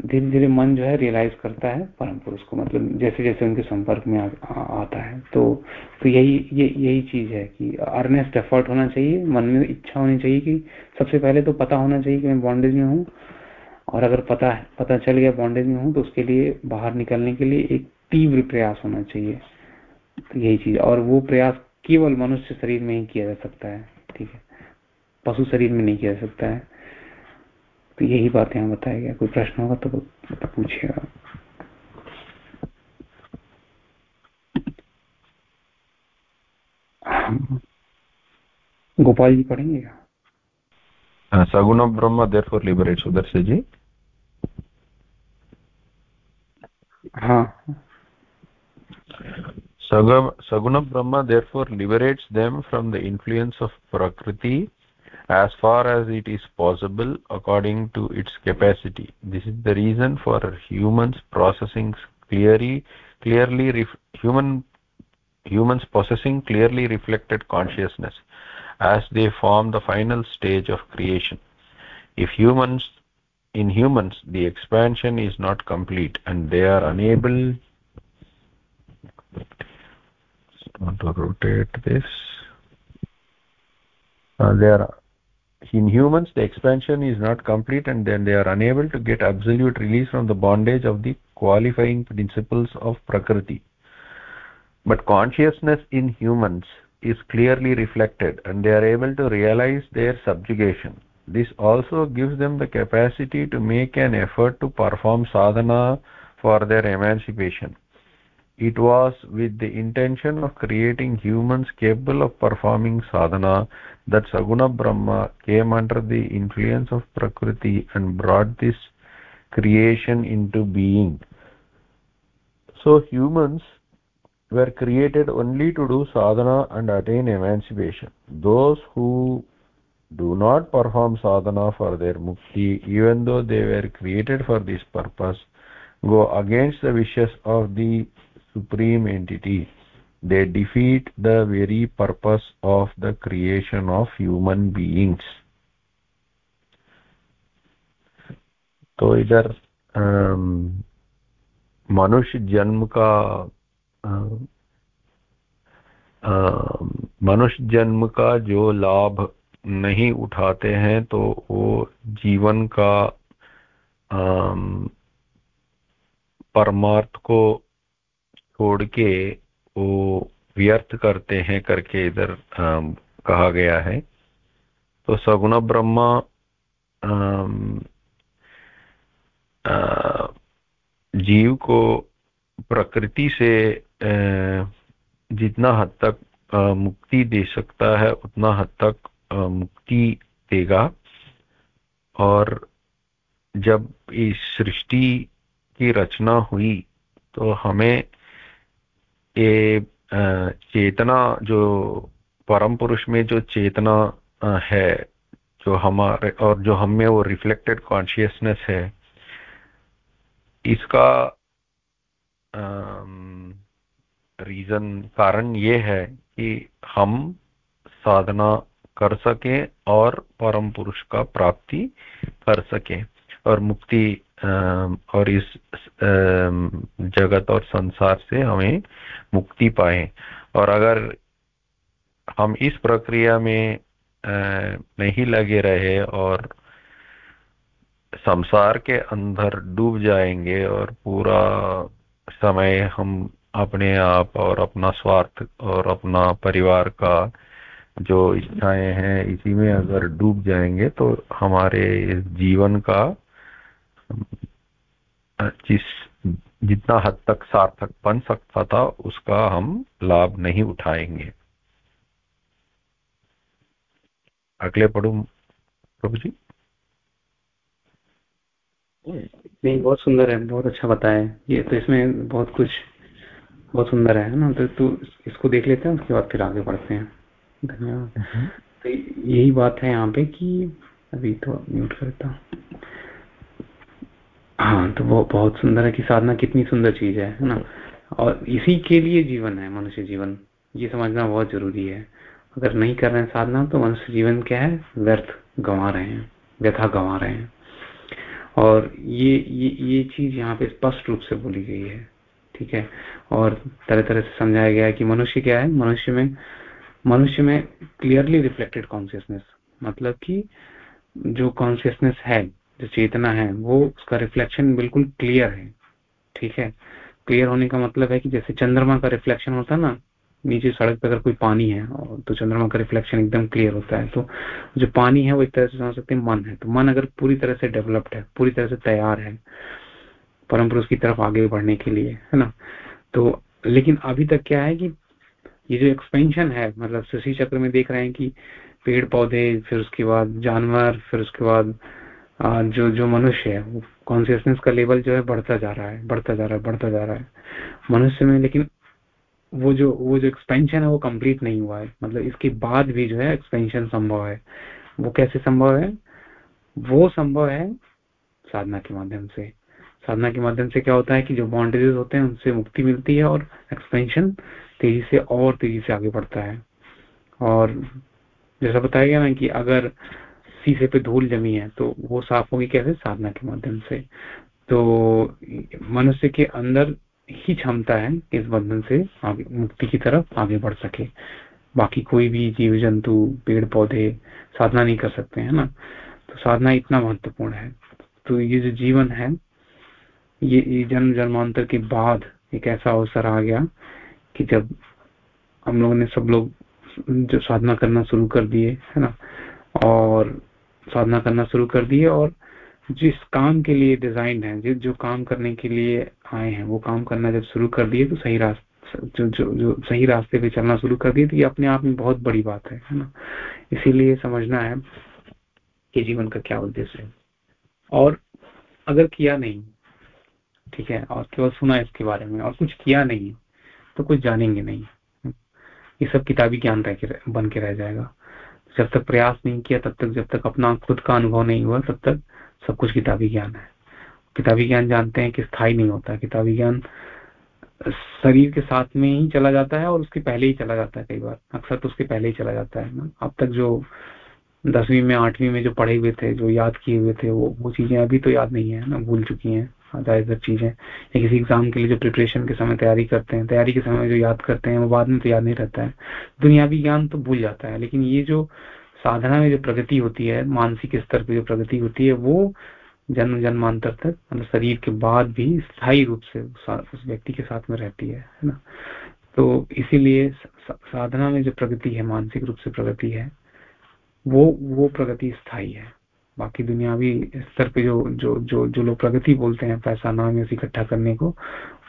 धीरे धीरे मन जो है रियलाइज़ करता है परम पुरुष को। मतलब जैसे जैसे उनके संपर्क में आ, आ, आता है। तो तो यही ये यही चीज़ है कि अर्नेस्ट एफर्ट होना चाहिए। मन में इच्छा होनी चाहिए कि सबसे पहले तो पता होना चाहिए कि मैं बॉन्डेज में हूँ। और अगर पता पता चल गया बॉन्डेज में हूँ तो उसके लिए बाहर निकलने के लिए एक तीव्र प्रयास होना चाहिए। तो यही चीज़। और वो प्रयास केवल मनुष्य शरीर में ही किया जा सकता है। ठीक है? पशु शरीर में नहीं किया जा सकता है। तो यही बात यहाँ बताया गया कोई प्रश्न होगा तो, तो पूछिएगा गोपाल जी पढ़ेंगे क्या सगुण ब्रह्म देर फॉर लिबरेट उधर जी हाँ saguna brahma therefore liberates them from the influence of prakriti as far as it is possible according to its capacity. This is the reason for humans processing clearly clearly human humans possessing clearly reflected consciousness as they form the final stage of creation. If humans in humans the expansion is not complete and they are unable to rotate this uh, they are in humans the expansion is not complete and then they are unable to get absolute release from the bondage of the qualifying principles of prakriti. But consciousness in humans is clearly reflected and they are able to realize their subjugation. This also gives them the capacity to make an effort to perform sadhana for their emancipation it was with the intention of creating humans capable of performing sadhana that saguna brahma came under the influence of prakriti and brought this creation into being. So humans were created only to do sadhana and attain emancipation. Those who do not perform sadhana for their mukti even though they were created for this purpose go against the wishes of the supreme entity they defeat the very purpose of the creation of human beings तो इधर मनुष्य जन्म का मनुष्य जन्म का जो लाभ नहीं उठाते हैं तो वो जीवन का परमार्थ को छोड़ के वो व्यर्थ करते हैं करके इधर कहा गया है। तो सगुण ब्रह्मा जीव को प्रकृति से जितना हद तक मुक्ति दे सकता है, उतना हद तक मुक्ति देगा। और जब इस सृष्टि की रचना हुई तो हमें ये चेतना जो परम पुरुष में जो चेतना है, जो हमारे और जो हमें वो रिफ्लेक्टेड कॉन्शियसनेस है, इसका रीजन कारण ये है कि हम साधना कर सकें और परम पुरुष का प्राप्ति कर सकें और मुक्ति और इस जगत और संसार से हमें मुक्ति पाए। और अगर हम इस प्रक्रिया में नहीं लगे रहे और संसार के अंदर डूब जाएँगे और पूरा समय हम अपने आप और अपना स्वार्थ और अपना परिवार का जो इच्छाएँ हैं, इसी में अगर डूब जाएँगे तो हमारे इस जीवन का जिस जितना हद तक सार्थक बन सकता था उसका हम लाभ नहीं उठाएँगे। अगले पढ़ू प्रभु जी। नहीं बहुत सुंदर है बहुत अच्छा बताया। ये तो इसमें बहुत कुछ बहुत सुंदर है ना? तो तू इसको देख लेते हैं उसके बाद फिर आगे बढ़ते हैं। धन्यवाद। हम्म। तो यही बात है यहाँ पे कि अभी तो म्यूट करता। हूँ हाँ तो वो बहुत सुंदर है कि साधना कितनी सुंदर चीज़ है है ना? और इसी के लिए जीवन है, मनुष्य जीवन। ये समझना बहुत ज़रूरी है। अगर नहीं कर रहे हैं साधना तो मनुष्य जीवन क्या है? व्यर्थ गंवा रहे हैं, व्यथा गंवा रहे हैं। और ये ये ये चीज़ यहाँ पे स्पष्ट रूप से बोली गई है, ठीक है? और तरह तरह से समझाया गया है कि मनुष्य क्या है? मनुष्य में मनुष्य में क्लियरली रिफ्लेक्टेड कॉन्सियसनेस मतलब कि जो कॉन्सियसनेस है जो चेतना है, वो उसका रिफ्लेक्शन बिल्कुल क्लियर है। ठीक है? क्लियर होने का मतलब है कि जैसे चंद्रमा का रिफ्लेक्शन होता है ना, नीचे सड़क पे अगर कोई पानी है तो चंद्रमा का रिफ्लेक्शन एकदम क्लियर होता है तो जो पानी है वो एक तरह से समझ सकते हैं मन है। तो मन अगर पूरी तरह से डेवलप्ड है, पूरी तरह से तैयार है, परम पुरुष की तरफ़ आगे बढ़ने के लिए, है ना? तो लेकिन अभी तक क्या है कि ये जो एक्सपेंशन है मतलब शशि चक्र में देख रहे हैं कि पेड़ पौधे फिर उसके बाद जानवर, फिर उसके बाद जो जो मनुष्य है कॉन्सियसनेस का लेवल जो है बढ़ता जा रहा है, बढ़ता जा रहा है, बढ़ता जा रहा है। मनुष्य में लेकिन वो जो वो जो एक्सपेंशन है, वो कंप्लीट नहीं हुआ है। मतलब इसके बाद भी जो है एक्सपेंशन संभव है। वो कैसे संभव है? वो संभव है साधना के माध्यम से। साधना के माध्यम से क्या होता है कि जो बाउंड्रीज होते हैं, उनसे मुक्ति मिलती है और एक्सपेंशन तेज़ी से और तेज़ी से आगे बढ़ता है। और जैसा बताया गया ना कि अगर शीशे पे धूल जमी है तो वो साफ़ होगी कैसे? साधना के माध्यम से। तो मनुष्य के अंदर ही क्षमता है इस बंधन से आगे, मुक्ति की तरफ़ आगे बढ़ सके। बाकी कोई भी जीव जंतु पेड़ पौधे साधना नहीं कर सकते, है ना? तो साधना इतना महत्वपूर्ण है। तो ये जो जीवन है ये जन्म, जन्मांतर के बाद एक ऐसा अवसर आ गया कि जब हम लोगों ने सब लोग जो साधना करना शुरू कर दिए, है ना? और साधना करना शुरू कर दिए और जिस काम के लिए डिज़ाइन है, जिस, जो काम करने के लिए आए हैं, वो काम करना जब शुरू कर दिए तो सही रास्ते, जो जो जो सही रास्ते पे चलना शुरू कर दिए तो ये अपने आप में बहुत बड़ी बात है है ना? इसीलिए समझना है कि जीवन का क्या उद्देश्य है। और अगर किया नहीं, ठीक है, और केवल सुना इसके बारे में, और कुछ किया नहीं तो कुछ जानेंगे नहीं। ये सब किताबी ज्ञान रह, बन के रह जाएगा। जब तक प्रयास नहीं किया, तब तक जब तक अपना खुद का अनुभव नहीं हुआ, तब तक सब कुछ किताबी ज्ञान है। किताबी ज्ञान जानते हैं कि स्थायी नहीं होता किताबी ज्ञान शरीर के साथ में ही चला जाता है और उसके पहले ही चला जाता है कई बार। अक्सर तो उसके पहले ही चला जाता है ना। अब तक जो दसवीं में, आठवीं में जो पढ़े हुए थे, जो याद किए हुए थे, वो वो चीज़ें अभी तो याद नहीं है ना, भूल चुकी हैं। ज़्यादातर चीज़ें या किसी एग्ज़ाम के लिए जो प्रिपरेशन के समय तैयारी करते हैं, तैयारी के समय जो याद करते हैं, वो बाद में तो याद नहीं रहता है। दुनियावी ज्ञान तो भूल जाता है, लेकिन ये जो साधना में जो प्रगति होती है, मानसिक स्तर पर जो प्रगति होती है, वो जन्म जन्मांतर तक मतलब शरीर के बाद भी स्थायी रूप से उस व्यक्ति के साथ में रहती है है ना? तो इसीलिए साधना में जो प्रगति है, मानसिक रूप से प्रगति है, वो वो प्रगति स्थायी है। बाकी दुनियावी स्तर पे जो जो जो जो लोग प्रगति बोलते हैं पैसा नाम यस इकट्ठा करने को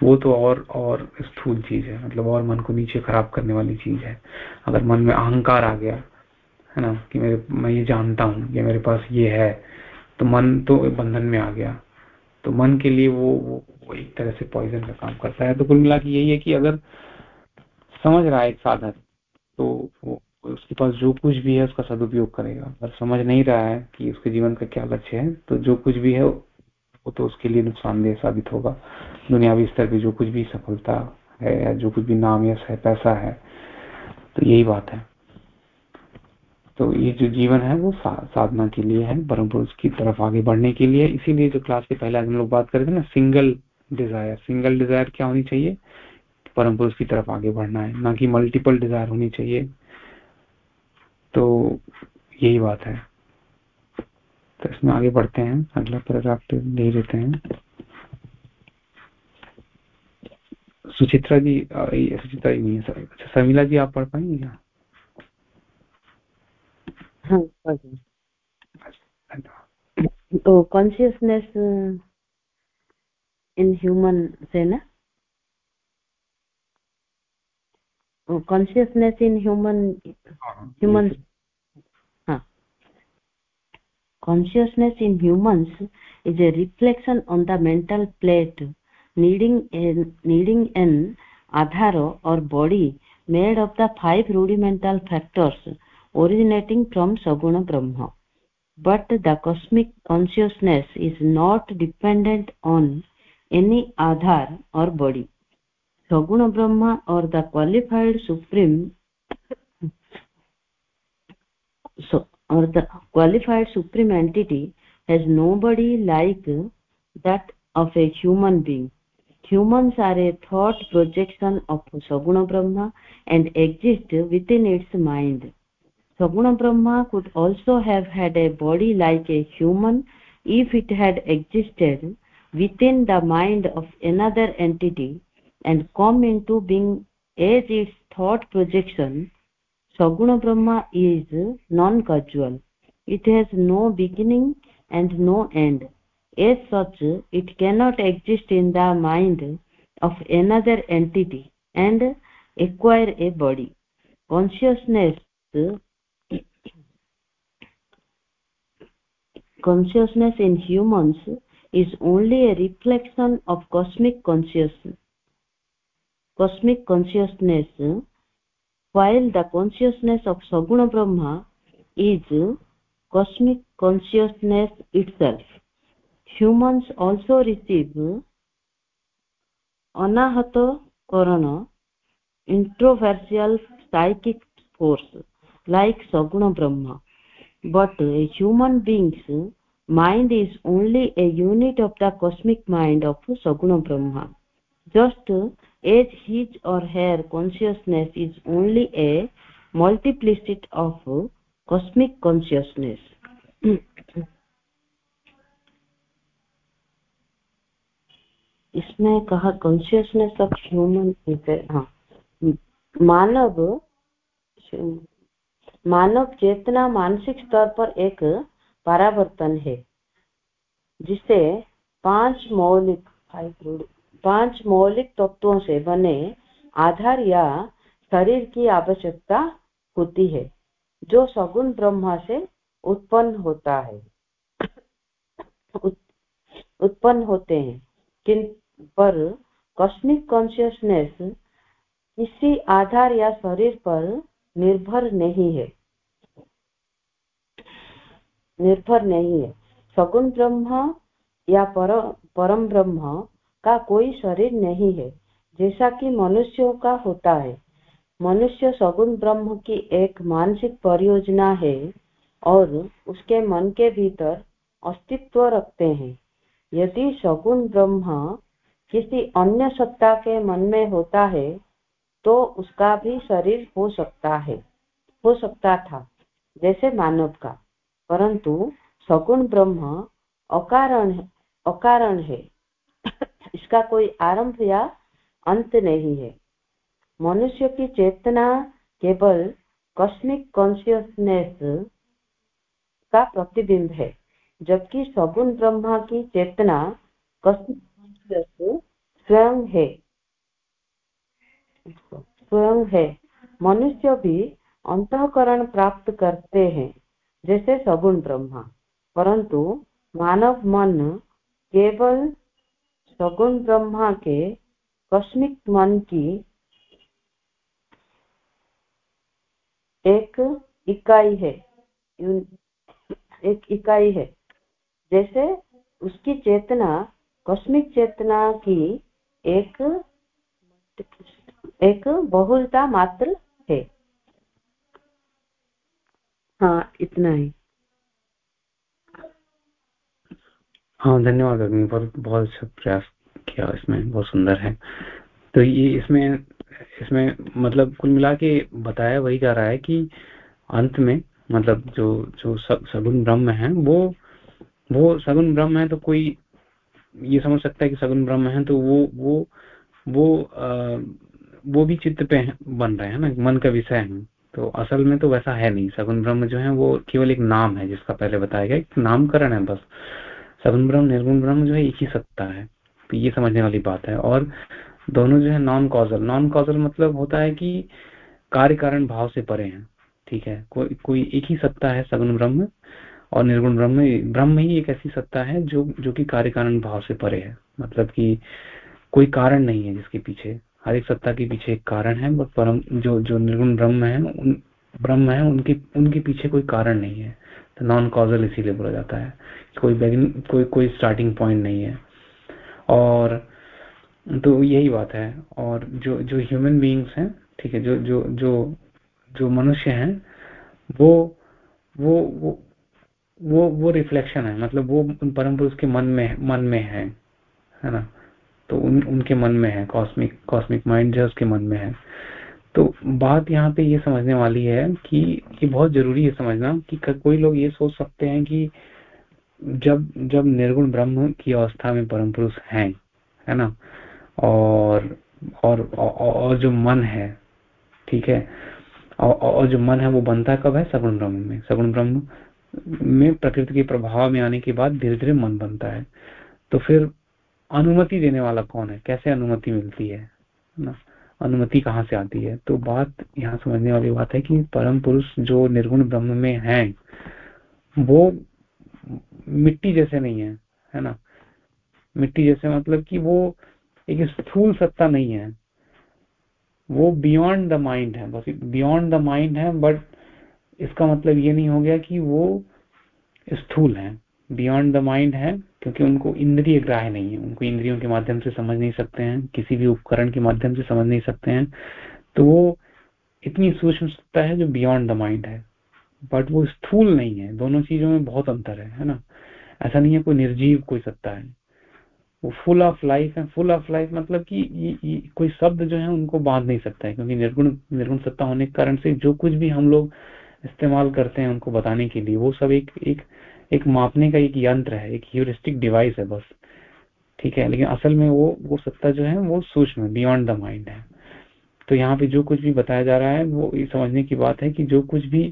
वो तो और और स्थूल चीज़ है। मतलब और मन को नीचे खराब करने वाली चीज़ है। अगर मन में अहंकार आ गया है ना कि मेरे मैं ये जानता हूँ कि मेरे पास ये है तो मन तो बंधन में आ गया। तो मन के लिए वो वो, वो एक तरह से पॉइजन का काम करता है। तो कुल मिला यही है कि अगर समझ रहा है एक साधन तो वो उसके पास जो कुछ भी है उसका सदुपयोग करेगा। अगर समझ नहीं रहा है कि उसके जीवन का क्या लक्ष्य है तो जो कुछ भी है वो तो उसके लिए नुकसानदेह साबित होगा। दुनियावी स्तर पे जो कुछ भी सफलता है या जो कुछ भी नाम यश है पैसा है तो यही बात है। तो ये जो जीवन है वो सा, साधना के लिए है परम पुरुष की तरफ़ आगे बढ़ने के लिए। इसीलिए जो क्लास के पहले हम लोग बात कर रहे थे ना सिंगल डिज़ायर सिंगल डिज़ायर क्या होनी चाहिए? परम पुरुष की तरफ़ आगे बढ़ना है। ना कि मल्टीपल डिज़ायर होनी चाहिए। तो यही बात है। तो इसमें आगे बढ़ते हैं। अगला पैराग्राफ पे ले लेते हैं। सुचित्रा जी सुचित्रा जी नहीं है अच्छा शर्मिला जी आप पढ़ पाएँगे क्या? हाँ तो कॉन्शियसनेस इन ह्यूमन से ना consciousness in human humans huh. consciousness in humans is a reflection on the mental plate needing an needing an adhara or body made of the five rudimental factors originating from saguna brahma but the cosmic consciousness is not dependent on any adhar or body Saguna Brahma or the qualified supreme so or the qualified supreme entity has nobody like that of a human being. Humans are a thought projection of saguna brahma and exist within its mind. Saguna brahma could also have had a body like a human if it had existed within the mind of another entity and come into being as its thought projection saguna brahma is non causal it has no beginning and no end. As such it cannot exist in the mind of another entity and acquire a body. Consciousness consciousness in humans is only a reflection of cosmic consciousness cosmic consciousness while the consciousness of saguna brahma is cosmic consciousness itself. Humans also receive anahata karana introversial psychic force like saguna brahma. But a human being's mind is only a unit of the cosmic mind of saguna brahma. Just as his or her consciousness is only a multiplicity of cosmic consciousness इसमें कहा consciousness of human हाँ। मानव मानव चेतना मानसिक स्तर पर एक परावर्तन है, जिसे पाँच मौलिक फाइव पाँच मौलिक तत्वों से बने आधार या शरीर की आवश्यकता होती है जो सगुण ब्रह्मा से उत्पन्न होता है। उत्पन्न होते हैं। किन पर? कॉस्मिक कॉन्शियसनेस किसी आधार या शरीर पर निर्भर नहीं है। निर्भर नहीं है। सगुण ब्रह्म या पर, परम ब्रह्म का कोई शरीर नहीं है, जैसा कि मनुष्यों का होता है। मनुष्य सगुण ब्रह्म की एक मानसिक परियोजना है और उसके मन के भीतर अस्तित्व रखते हैं। यदि सगुण ब्रह्म किसी अन्य सत्ता के मन में होता है तो उसका भी शरीर हो सकता है, हो सकता था, जैसे मानव का। परंतु सगुण ब्रह्म अकारण अकारण है। इसका कोई आरंभ या अंत नहीं है। मनुष्य की चेतना केवल कॉस्मिक कॉन्शियसनेस का प्रतिबिंब है, जबकि सगुण ब्रह्मा की चेतना कॉस्मिक स्वयं है। स्वयं है। मनुष्य भी अंतकरण प्राप्त करते हैं, जैसे सगुण ब्रह्मा। परंतु मानव मन केवल सगुण ब्रह्मा के कस्मिक मन की एक इकाई है एक इकाई है। जैसे उसकी चेतना, कस्मिक चेतना की एक एक बहुलता मात्र है। हाँ इतना ही। हाँ धन्यवाद अग्नि बहुत बहुत अच्छा प्रयास किया इसमें। बहुत सुंदर है। तो ये इसमें इसमें मतलब कुल मिला के बताया वही जा रहा है कि अंत में मतलब जो जो सगुन ब्रह्म है वो वो सगुन ब्रह्म है तो कोई ये समझ सकता है कि सगुन ब्रह्म है तो वो वो वो आ, वो भी चित्त पे बन रहे हैं ना मन का विषय है। तो असल में तो वैसा है नहीं। सगुन ब्रह्म जो है वो केवल एक नाम है जिसका पहले बताया गया। नामकरण है बस। सगुन ब्रह्म, निर्गुण ब्रह्म जो है एक ही सत्ता है। तो ये समझने वाली बात है। और दोनों जो है नॉन कॉजल नॉन कॉजल मतलब होता है कि कार्य कारण भाव से परे हैं, ठीक है? कोई कोई एक ही सत्ता है सगुन ब्रह्म और निर्गुण ब्रह्म। ब्रह्म ही एक ऐसी सत्ता है जो जो कि कार्य कारण भाव से परे है। मतलब कि कोई कारण नहीं है जिसके पीछे। हर एक सत्ता के पीछे एक कारण है, बट परम, जो जो निर्गुण ब्रह्म है, उन, ब्रह्म है, उनके उनके पीछे कोई कारण नहीं है। तो नॉन कॉजल इसीलिए बोला जाता है कोई कोई कोई स्टार्टिंग पॉइंट नहीं है। और तो यही बात है। और जो जो ह्यूमन बीइंग्स हैं, ठीक है, जो जो जो जो मनुष्य हैं, वो वो वो वो वो रिफ्लेक्शन है। मतलब वो परम पुरुष के मन में मन में है है ना? तो उन, उनके मन में है कॉस्मिक कॉस्मिक माइंड जो उसके मन में है। तो बात यहाँ पे ये समझने वाली है कि ये बहुत ज़रूरी है समझना कि कोई लोग ये सोच सकते हैं कि जब जब निर्गुण ब्रह्म की अवस्था में परम पुरुष है है ना? और और और जो मन है ठीक है? और, और जो मन है वो बनता कब है? सगुण ब्रह्म में। सगुण ब्रह्म में प्रकृति के प्रभाव में आने के बाद धीरे धीरे मन बनता है। तो फिर अनुमति देने वाला कौन है? कैसे अनुमति मिलती है ना? अनुमति कहाँ से आती है? तो बात यहाँ समझने वाली बात है कि परम पुरुष जो निर्गुण ब्रह्म में है, वो मिट्टी जैसे नहीं है है ना? मिट्टी जैसे मतलब कि वो एक स्थूल सत्ता नहीं है। वो बियॉन्ड द माइंड है, बस बियॉन्ड द माइंड है बट इसका मतलब ये नहीं हो गया कि वो स्थूल है। बियॉन्ड द माइंड है क्योंकि उनको इंद्रिय ग्राह्य नहीं है। उनको इंद्रियों के माध्यम से समझ नहीं सकते हैं किसी भी उपकरण के माध्यम से समझ नहीं सकते हैं। तो वो इतनी सूक्ष्म सत्ता है जो बियॉन्ड द माइंड है। बट वो स्थूल नहीं है। दोनों चीज़ों में बहुत अंतर है है ना? ऐसा नहीं है कोई निर्जीव कोई सत्ता है। वो फुल ऑफ़ लाइफ है। फुल ऑफ़ लाइफ मतलब कि ये, ये, कोई शब्द जो है उनको बाँध नहीं सकता है। क्योंकि निर्गुण निर्गुण सत्ता होने के कारण से जो कुछ भी हम लोग इस्तेमाल करते हैं उनको बताने के लिए वो सब एक एक एक मापने का एक यंत्र है, एक ह्यूरिस्टिक डिवाइस है बस। ठीक है, लेकिन असल में वो वो सत्ता जो है, वो सूक्ष्म है बियॉन्ड द माइंड है। तो यहाँ पे जो कुछ भी बताया जा रहा है, वो ये समझने की बात है कि जो कुछ भी,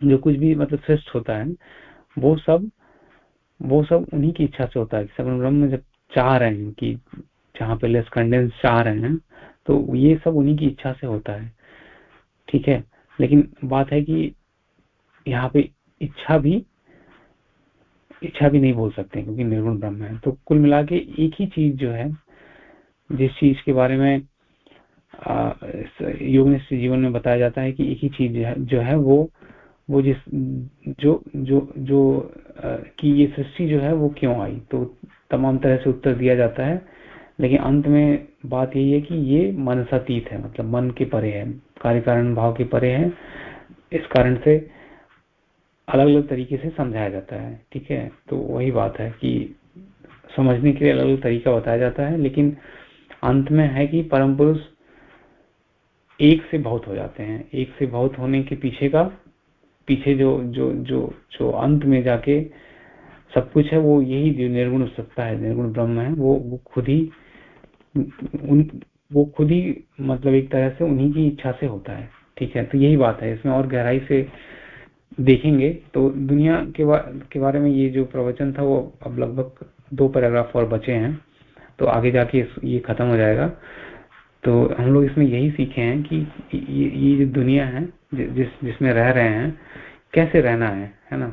जो कुछ भी मतलब श्रेष्ठ होता है, वो सब वो सब उन्हीं की इच्छा से होता है। सगुण ब्रह्म जब चाह रहे हैं कि जहाँ पे लेस कंडेंस चाह रहे हैं तो ये सब उन्हीं की इच्छा से होता है। ठीक है, लेकिन बात है कि यहाँ पे इच्छा भी इच्छा भी नहीं बोल सकते क्योंकि निर्गुण ब्रह्म है। तो कुल मिला एक ही चीज़ जो है, जिस चीज़ के बारे में योग जीवन में बताया जाता है कि एक ही चीज़ जो है वो वो जिस, जो जो जो कि ये सृष्टि जो है वो क्यों आई? तो तमाम तरह से उत्तर दिया जाता है, लेकिन अंत में बात यही है कि ये मनसातीत है मतलब मन के परे है, कार्य कारण भाव के परे है। इस कारण से अलग अलग तरीके से समझाया जाता है, ठीक है? तो वही बात है कि समझने के लिए अलग अलग तरीका बताया जाता है, लेकिन अंत में है कि परम पुरुष एक से बहुत हो जाते हैं। एक से बहुत होने के पीछे का, पीछे जो जो जो जो अंत में जाके सब कुछ है, वो यही जो निर्गुण सत्ता है, निर्गुण ब्रह्म है, वो वो खुद ही, उन, वो खुद ही मतलब एक तरह से उन्हीं की इच्छा से होता है, ठीक है? तो यही बात है। इसमें और गहराई से देखेंगे। तो दुनिया के, बा, के बारे में ये जो प्रवचन था वो अब लगभग दो पैराग्राफ और बचे हैं। तो आगे जाके ये खत्म हो जाएगा। तो हम लोग इसमें यही सीखे हैं कि ये, ये जो दुनिया है जिस जिसमें रह रहे हैं कैसे रहना है है ना?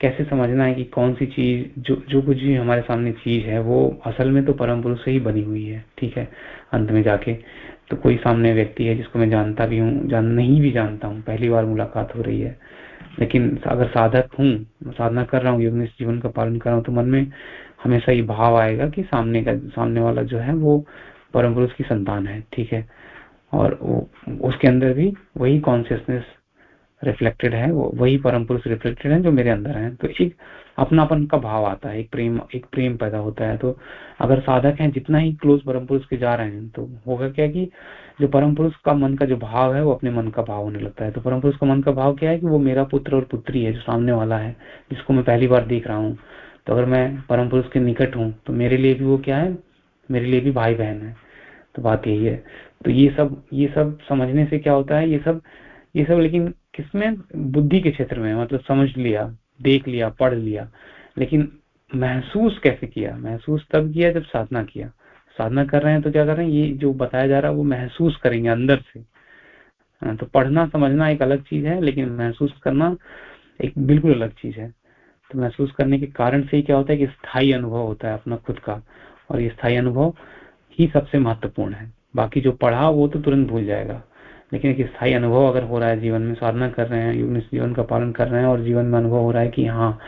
कैसे समझना है कि कौन सी चीज़ जो जो कुछ भी हमारे सामने चीज़ है वो असल में तो परम पुरुष से ही बनी हुई है ठीक है? अंत में जाके। तो कोई सामने व्यक्ति है जिसको मैं जानता भी हूँ जान नहीं भी जानता हूँ पहली बार मुलाकात हो रही है। लेकिन अगर साधक हूँ, साधना कर रहा हूँ, योग जीवन का पालन कर रहा हूँ तो मन में हमेशा ये भाव आएगा कि सामने का, सामने वाला जो है वो परम पुरुष की संतान है, ठीक है? और उसके अंदर भी वही कॉन्सियसनेस रिफ्लेक्टेड है, वो, वही परम पुरुष रिफ्लेक्टेड है जो मेरे अंदर है। तो एक अपनापन का भाव आता है, एक प्रेम एक प्रेम पैदा होता है। तो अगर साधक हैं, जितना ही क्लोज परम पुरुष के जा रहे हैं तो होगा क्या कि जो परम पुरुष का मन का जो भाव है, वो अपने मन का भाव होने लगता है। तो परम पुरुष का मन का भाव क्या है कि वो मेरा पुत्र और पुत्री है, जो सामने वाला है, जिसको मैं पहली बार देख रहा हूँ। तो अगर मैं परम पुरुष के निकट हूँ तो मेरे लिए भी वो क्या है, मेरे लिए भी भाई बहन है। तो बात यही है। तो ये सब ये सब समझने से क्या होता है, ये सब ये सब लेकिन किसमें बुद्धि के क्षेत्र में मतलब समझ लिया देख लिया पढ़ लिया लेकिन महसूस कैसे किया? महसूस तब किया जब साधना किया। साधना कर रहे हैं तो क्या कर रहे हैं? ये जो बताया जा रहा है वो महसूस करेंगे अंदर से। हाँ, तो पढ़ना समझना एक अलग चीज़ है लेकिन महसूस करना एक बिल्कुल अलग चीज़ है। तो महसूस करने के कारण से ही क्या होता है कि स्थायी अनुभव होता है अपना खुद का और ये स्थायी अनुभव ही सबसे महत्वपूर्ण है। बाकी जो पढ़ा वो तो तुरंत भूल जाएगा। लेकिन एक स्थायी अनुभव अगर हो रहा है, जीवन में साधना कर रहे हैं जीवन का पालन कर रहे हैं और जीवन में अनुभव हो रहा है कि हाँ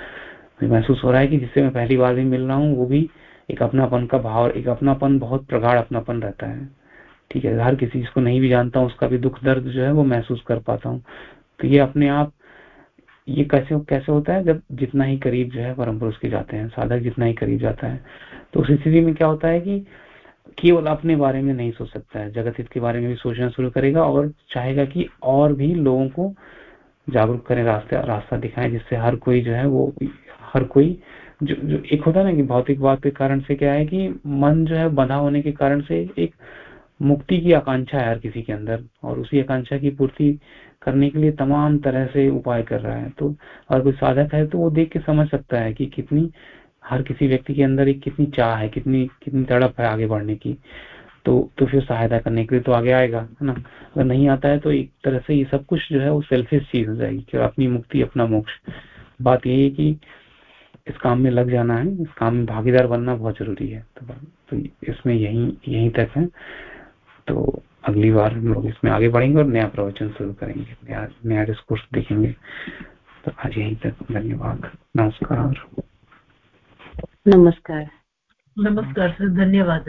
महसूस हो रहा है कि जिससे मैं पहली बार भी मिल रहा हूँ, वो भी एक अपनापन का भाव एक अपनापन बहुत प्रगाढ़ अपनापन रहता है। ठीक है, हर किसी जिसको नहीं भी जानता हूँ, उसका भी दुख दर्द जो है वो महसूस कर पाता हूँ। तो ये अपने आप, ये कैसे कैसे होता है? जब जितना ही करीब जो है परम पुरुष के जाते हैं, साधक जितना ही करीब जाता है तो उस स्थिति में क्या होता है कि केवल अपने बारे में नहीं सोच सकता है। जगत हित के बारे में भी सोचना शुरू करेगा और चाहेगा कि और भी लोगों को जागरूक करें रास्ते रास्ता दिखाएँ जिससे हर कोई जो है वो हर कोई जो, जो एक होता है ना कि भौतिकवाद के कारण से क्या है कि मन जो है बंधा होने के कारण से एक मुक्ति की आकांक्षा है हर किसी के अंदर और उसी आकांक्षा की पूर्ति करने के लिए तमाम तरह से उपाय कर रहा है। तो अगर कोई साधक है तो वो देख के समझ सकता है कि कितनी हर किसी व्यक्ति के अंदर एक कितनी चाह है कितनी कितनी तड़प है आगे बढ़ने की। तो तो फिर सहायता करने के लिए तो आगे आएगा है ना? अगर नहीं आता है तो एक तरह से ये सब कुछ जो है वो सेल्फिश चीज़ हो जाएगी कि अपनी मुक्ति अपना मोक्ष। बात यही है कि इस काम में लग जाना है इस काम में भागीदार बनना बहुत ज़रूरी है। तो, तो इसमें यही यही तक है। तो अगली बार हम लोग इसमें आगे बढ़ेंगे और नया प्रवचन शुरू करेंगे नया नया डिस्कोर्स देखेंगे। तो आज यही तक धन्यवाद नमस्कार। नमस्कार। नमस्कार सर धन्यवाद।